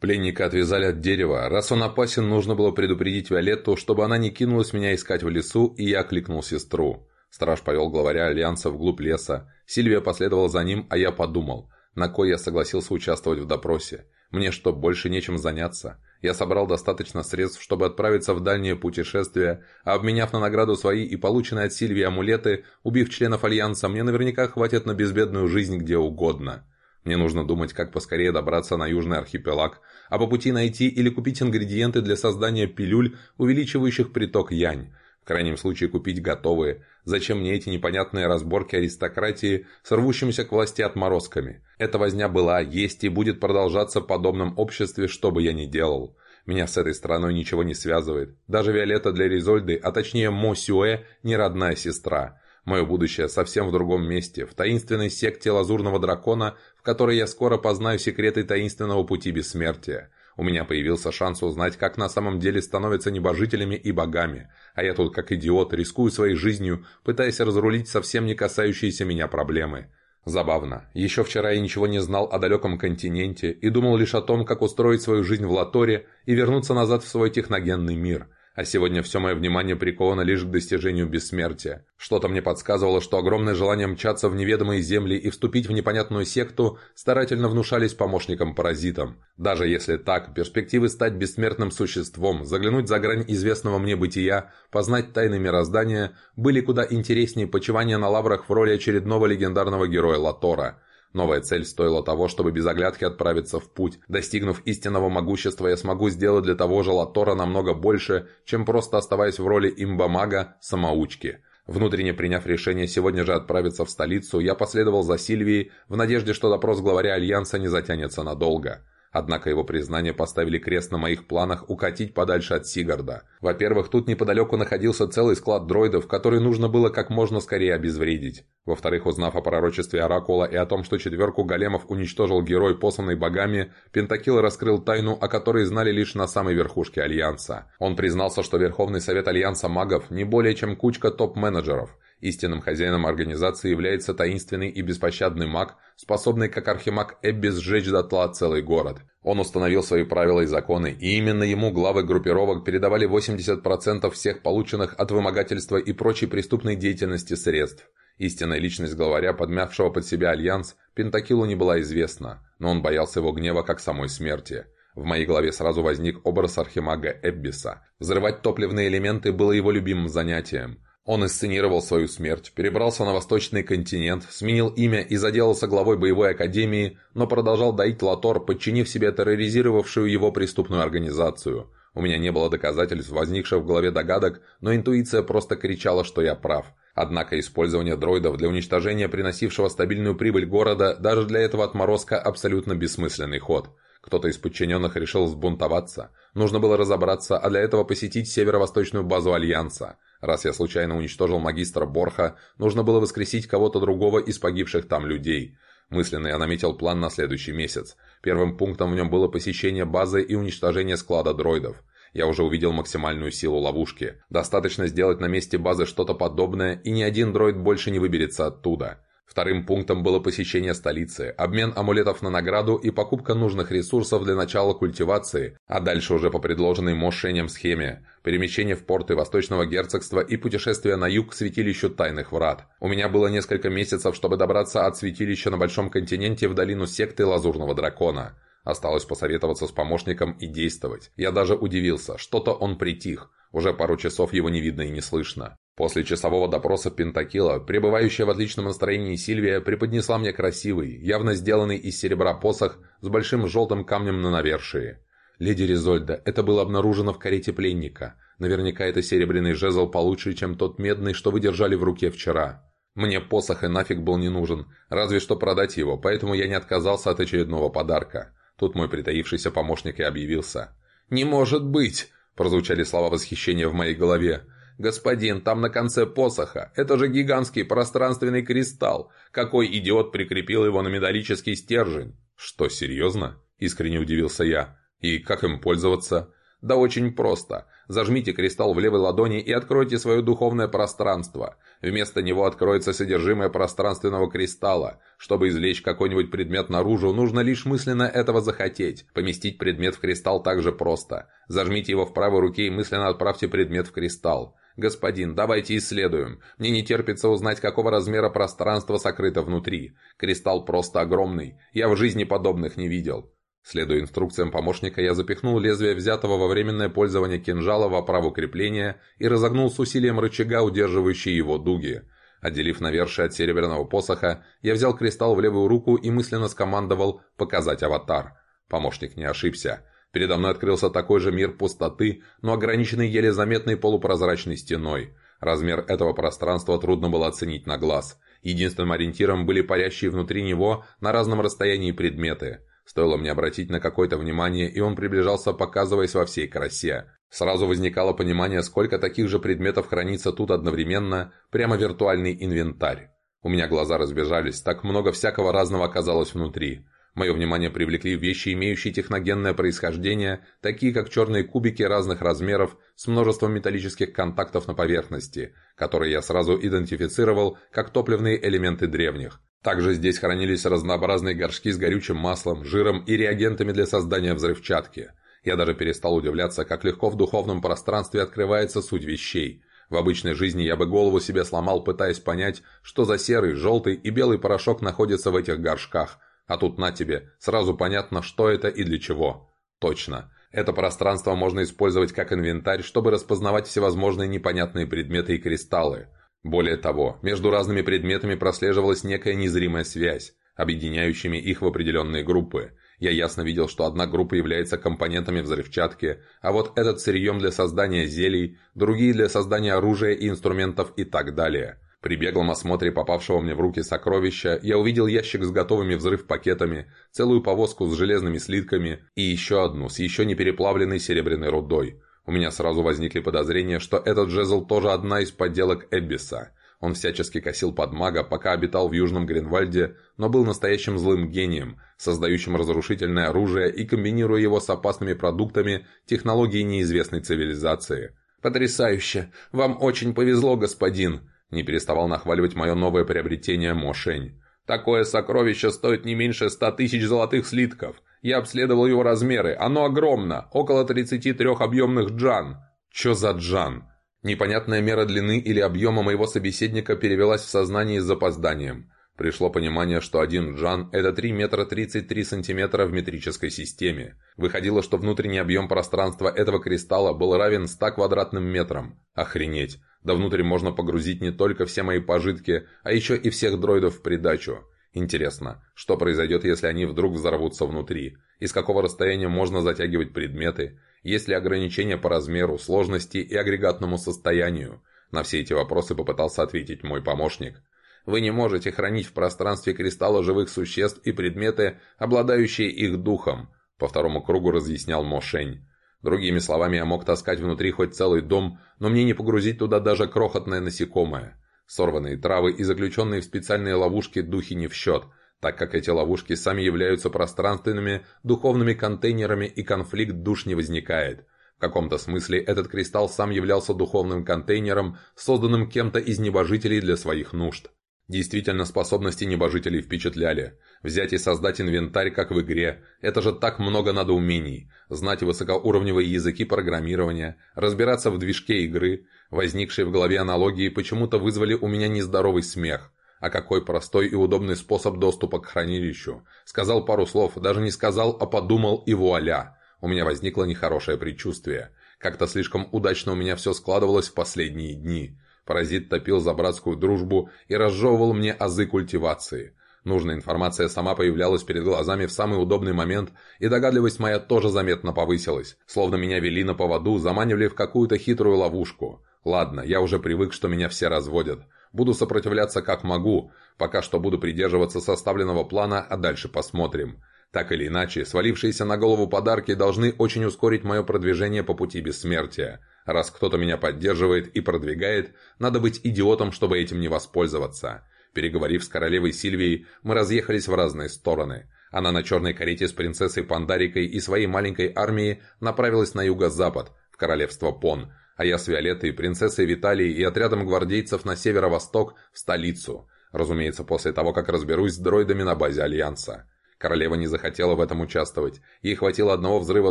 Пленника отвязали от дерева. Раз он опасен, нужно было предупредить Виолетту, чтобы она не кинулась меня искать в лесу, и я окликнул сестру. Страж повел главаря Альянса вглубь леса. Сильвия последовала за ним, а я подумал, на кой я согласился участвовать в допросе. Мне что, больше нечем заняться? Я собрал достаточно средств, чтобы отправиться в дальнее путешествие, а обменяв на награду свои и полученные от Сильвии амулеты, убив членов Альянса, мне наверняка хватит на безбедную жизнь где угодно. Мне нужно думать, как поскорее добраться на Южный архипелаг, а по пути найти или купить ингредиенты для создания пилюль, увеличивающих приток янь. В крайнем случае купить готовые. Зачем мне эти непонятные разборки аристократии с рвущимися к власти отморозками? Эта возня была, есть и будет продолжаться в подобном обществе, что бы я ни делал. Меня с этой страной ничего не связывает. Даже Виолетта для Ризольды, а точнее Мо Сюэ, не родная сестра. Мое будущее совсем в другом месте, в таинственной секте Лазурного Дракона, в которой я скоро познаю секреты таинственного пути бессмертия. У меня появился шанс узнать, как на самом деле становятся небожителями и богами, а я тут как идиот рискую своей жизнью, пытаясь разрулить совсем не касающиеся меня проблемы. Забавно. Еще вчера я ничего не знал о далеком континенте и думал лишь о том, как устроить свою жизнь в Латоре и вернуться назад в свой техногенный мир а сегодня все мое внимание приковано лишь к достижению бессмертия. Что-то мне подсказывало, что огромное желание мчаться в неведомые земли и вступить в непонятную секту старательно внушались помощникам-паразитам. Даже если так, перспективы стать бессмертным существом, заглянуть за грань известного мне бытия, познать тайны мироздания, были куда интереснее почивания на лаврах в роли очередного легендарного героя Латора – Новая цель стоила того, чтобы без оглядки отправиться в путь. Достигнув истинного могущества, я смогу сделать для того же Латора намного больше, чем просто оставаясь в роли имбамага-самоучки. Внутренне приняв решение сегодня же отправиться в столицу, я последовал за Сильвией в надежде, что допрос главаря Альянса не затянется надолго. Однако его признание поставили крест на моих планах укатить подальше от Сигарда. Во-первых, тут неподалеку находился целый склад дроидов, который нужно было как можно скорее обезвредить. Во-вторых, узнав о пророчестве Оракула и о том, что четверку големов уничтожил герой, посланный богами, Пентакил раскрыл тайну, о которой знали лишь на самой верхушке Альянса. Он признался, что Верховный Совет Альянса магов не более чем кучка топ-менеджеров, Истинным хозяином организации является таинственный и беспощадный маг, способный как архимаг Эбби сжечь дотла целый город. Он установил свои правила и законы, и именно ему главы группировок передавали 80% всех полученных от вымогательства и прочей преступной деятельности средств. Истинная личность главаря, подмявшего под себя альянс, Пентакилу не была известна, но он боялся его гнева как самой смерти. В моей голове сразу возник образ архимага Эббиса. Взрывать топливные элементы было его любимым занятием. Он инсценировал свою смерть, перебрался на восточный континент, сменил имя и заделался главой боевой академии, но продолжал доить Латор, подчинив себе терроризировавшую его преступную организацию. У меня не было доказательств, возникших в голове догадок, но интуиция просто кричала, что я прав. Однако использование дроидов для уничтожения приносившего стабильную прибыль города даже для этого отморозка абсолютно бессмысленный ход. Кто-то из подчиненных решил сбунтоваться. Нужно было разобраться, а для этого посетить северо-восточную базу Альянса. Раз я случайно уничтожил магистра Борха, нужно было воскресить кого-то другого из погибших там людей. Мысленно я наметил план на следующий месяц. Первым пунктом в нем было посещение базы и уничтожение склада дроидов. Я уже увидел максимальную силу ловушки. Достаточно сделать на месте базы что-то подобное, и ни один дроид больше не выберется оттуда. Вторым пунктом было посещение столицы, обмен амулетов на награду и покупка нужных ресурсов для начала культивации, а дальше уже по предложенной мошенням схеме, перемещение в порты Восточного герцогства и путешествие на юг к святилищу Тайных Врат. У меня было несколько месяцев, чтобы добраться от святилища на Большом континенте в долину секты Лазурного Дракона. Осталось посоветоваться с помощником и действовать. Я даже удивился, что-то он притих. Уже пару часов его не видно и не слышно. После часового допроса Пентакила, пребывающая в отличном настроении Сильвия преподнесла мне красивый, явно сделанный из серебра посох с большим желтым камнем на навершии. «Леди Резольда, это было обнаружено в карете пленника. Наверняка это серебряный жезл получше, чем тот медный, что вы держали в руке вчера. Мне посох и нафиг был не нужен, разве что продать его, поэтому я не отказался от очередного подарка». Тут мой притаившийся помощник и объявился. «Не может быть!» – прозвучали слова восхищения в моей голове. «Господин, там на конце посоха. Это же гигантский пространственный кристалл. Какой идиот прикрепил его на металлический стержень?» «Что, серьезно?» – искренне удивился я. «И как им пользоваться?» Да очень просто. Зажмите кристалл в левой ладони и откройте свое духовное пространство. Вместо него откроется содержимое пространственного кристалла. Чтобы извлечь какой-нибудь предмет наружу, нужно лишь мысленно этого захотеть. Поместить предмет в кристалл также просто. Зажмите его в правой руке и мысленно отправьте предмет в кристалл. «Господин, давайте исследуем. Мне не терпится узнать, какого размера пространство сокрыто внутри. Кристалл просто огромный. Я в жизни подобных не видел». Следуя инструкциям помощника, я запихнул лезвие взятого во временное пользование кинжала в оправу крепления и разогнул с усилием рычага, удерживающие его дуги. Отделив навершие от серебряного посоха, я взял кристалл в левую руку и мысленно скомандовал «показать аватар». Помощник не ошибся. Передо мной открылся такой же мир пустоты, но ограниченный еле заметной полупрозрачной стеной. Размер этого пространства трудно было оценить на глаз. Единственным ориентиром были парящие внутри него на разном расстоянии предметы – Стоило мне обратить на какое-то внимание, и он приближался, показываясь во всей красе. Сразу возникало понимание, сколько таких же предметов хранится тут одновременно, прямо виртуальный инвентарь. У меня глаза разбежались, так много всякого разного оказалось внутри. Мое внимание привлекли вещи, имеющие техногенное происхождение, такие как черные кубики разных размеров с множеством металлических контактов на поверхности, которые я сразу идентифицировал как топливные элементы древних. Также здесь хранились разнообразные горшки с горючим маслом, жиром и реагентами для создания взрывчатки. Я даже перестал удивляться, как легко в духовном пространстве открывается суть вещей. В обычной жизни я бы голову себе сломал, пытаясь понять, что за серый, желтый и белый порошок находится в этих горшках. А тут на тебе, сразу понятно, что это и для чего. Точно. Это пространство можно использовать как инвентарь, чтобы распознавать всевозможные непонятные предметы и кристаллы. Более того, между разными предметами прослеживалась некая незримая связь, объединяющими их в определенные группы. Я ясно видел, что одна группа является компонентами взрывчатки, а вот этот сырьем для создания зелий, другие для создания оружия и инструментов и так далее. При беглом осмотре попавшего мне в руки сокровища я увидел ящик с готовыми взрыв-пакетами, целую повозку с железными слитками и еще одну с еще не переплавленной серебряной рудой. У меня сразу возникли подозрения, что этот жезл тоже одна из подделок Эббиса. Он всячески косил под мага, пока обитал в Южном Гринвальде, но был настоящим злым гением, создающим разрушительное оружие и комбинируя его с опасными продуктами технологии неизвестной цивилизации. «Потрясающе! Вам очень повезло, господин!» Не переставал нахваливать мое новое приобретение Мошень. «Такое сокровище стоит не меньше ста тысяч золотых слитков. Я обследовал его размеры. Оно огромно, около 33 объемных джан. Чё за джан? Непонятная мера длины или объема моего собеседника перевелась в сознание с запозданием. Пришло понимание, что один джан – это 3 метра 33 сантиметра в метрической системе. Выходило, что внутренний объем пространства этого кристалла был равен 100 квадратным метрам. Охренеть! Да внутрь можно погрузить не только все мои пожитки, а еще и всех дроидов в придачу. Интересно, что произойдет, если они вдруг взорвутся внутри? Из какого расстояния можно затягивать предметы? Есть ли ограничения по размеру, сложности и агрегатному состоянию? На все эти вопросы попытался ответить мой помощник. Вы не можете хранить в пространстве кристалла живых существ и предметы, обладающие их духом, по второму кругу разъяснял Мошень. Другими словами, я мог таскать внутри хоть целый дом, но мне не погрузить туда даже крохотное насекомое. Сорванные травы и заключенные в специальные ловушки духи не в счет, так как эти ловушки сами являются пространственными, духовными контейнерами и конфликт душ не возникает. В каком-то смысле этот кристалл сам являлся духовным контейнером, созданным кем-то из небожителей для своих нужд. Действительно, способности небожителей впечатляли. Взять и создать инвентарь, как в игре. Это же так много надо умений. Знать высокоуровневые языки программирования, разбираться в движке игры. Возникшие в голове аналогии почему-то вызвали у меня нездоровый смех. А какой простой и удобный способ доступа к хранилищу. Сказал пару слов, даже не сказал, а подумал и вуаля. У меня возникло нехорошее предчувствие. Как-то слишком удачно у меня все складывалось в последние дни. Паразит топил за братскую дружбу и разжевывал мне азы культивации. Нужная информация сама появлялась перед глазами в самый удобный момент, и догадливость моя тоже заметно повысилась, словно меня вели на поводу, заманивали в какую-то хитрую ловушку. Ладно, я уже привык, что меня все разводят. Буду сопротивляться как могу, пока что буду придерживаться составленного плана, а дальше посмотрим. Так или иначе, свалившиеся на голову подарки должны очень ускорить мое продвижение по пути бессмертия. Раз кто-то меня поддерживает и продвигает, надо быть идиотом, чтобы этим не воспользоваться. Переговорив с королевой Сильвией, мы разъехались в разные стороны. Она на черной карете с принцессой Пандарикой и своей маленькой армией направилась на юго-запад, в королевство Пон, а я с Виолеттой, принцессой Виталией и отрядом гвардейцев на северо-восток, в столицу. Разумеется, после того, как разберусь с дроидами на базе Альянса. Королева не захотела в этом участвовать. Ей хватило одного взрыва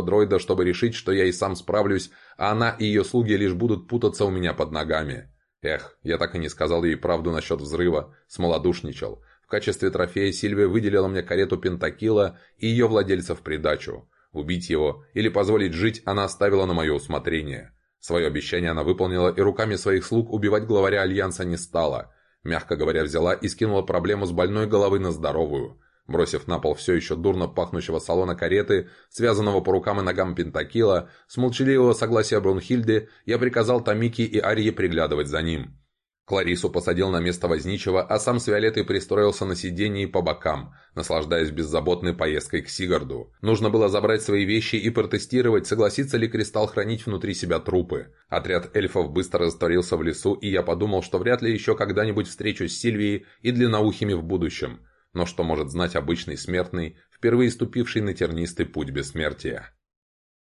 дроида, чтобы решить, что я и сам справлюсь, а она и ее слуги лишь будут путаться у меня под ногами. Эх, я так и не сказал ей правду насчет взрыва, смолодушничал. В качестве трофея Сильвия выделила мне карету Пентакила и ее владельца в придачу. Убить его или позволить жить она оставила на мое усмотрение. Свое обещание она выполнила и руками своих слуг убивать главаря Альянса не стала. Мягко говоря, взяла и скинула проблему с больной головы на здоровую. Бросив на пол все еще дурно пахнущего салона кареты, связанного по рукам и ногам Пентакила, с молчаливого согласия Брунхильды, я приказал Тамике и Арье приглядывать за ним. Кларису посадил на место возничего, а сам с Виолеттой пристроился на сиденье по бокам, наслаждаясь беззаботной поездкой к Сигарду. Нужно было забрать свои вещи и протестировать, согласится ли Кристалл хранить внутри себя трупы. Отряд эльфов быстро растворился в лесу, и я подумал, что вряд ли еще когда-нибудь встречусь с Сильвией и длинноухими в будущем. Но что может знать обычный смертный, впервые ступивший на тернистый путь бессмертия?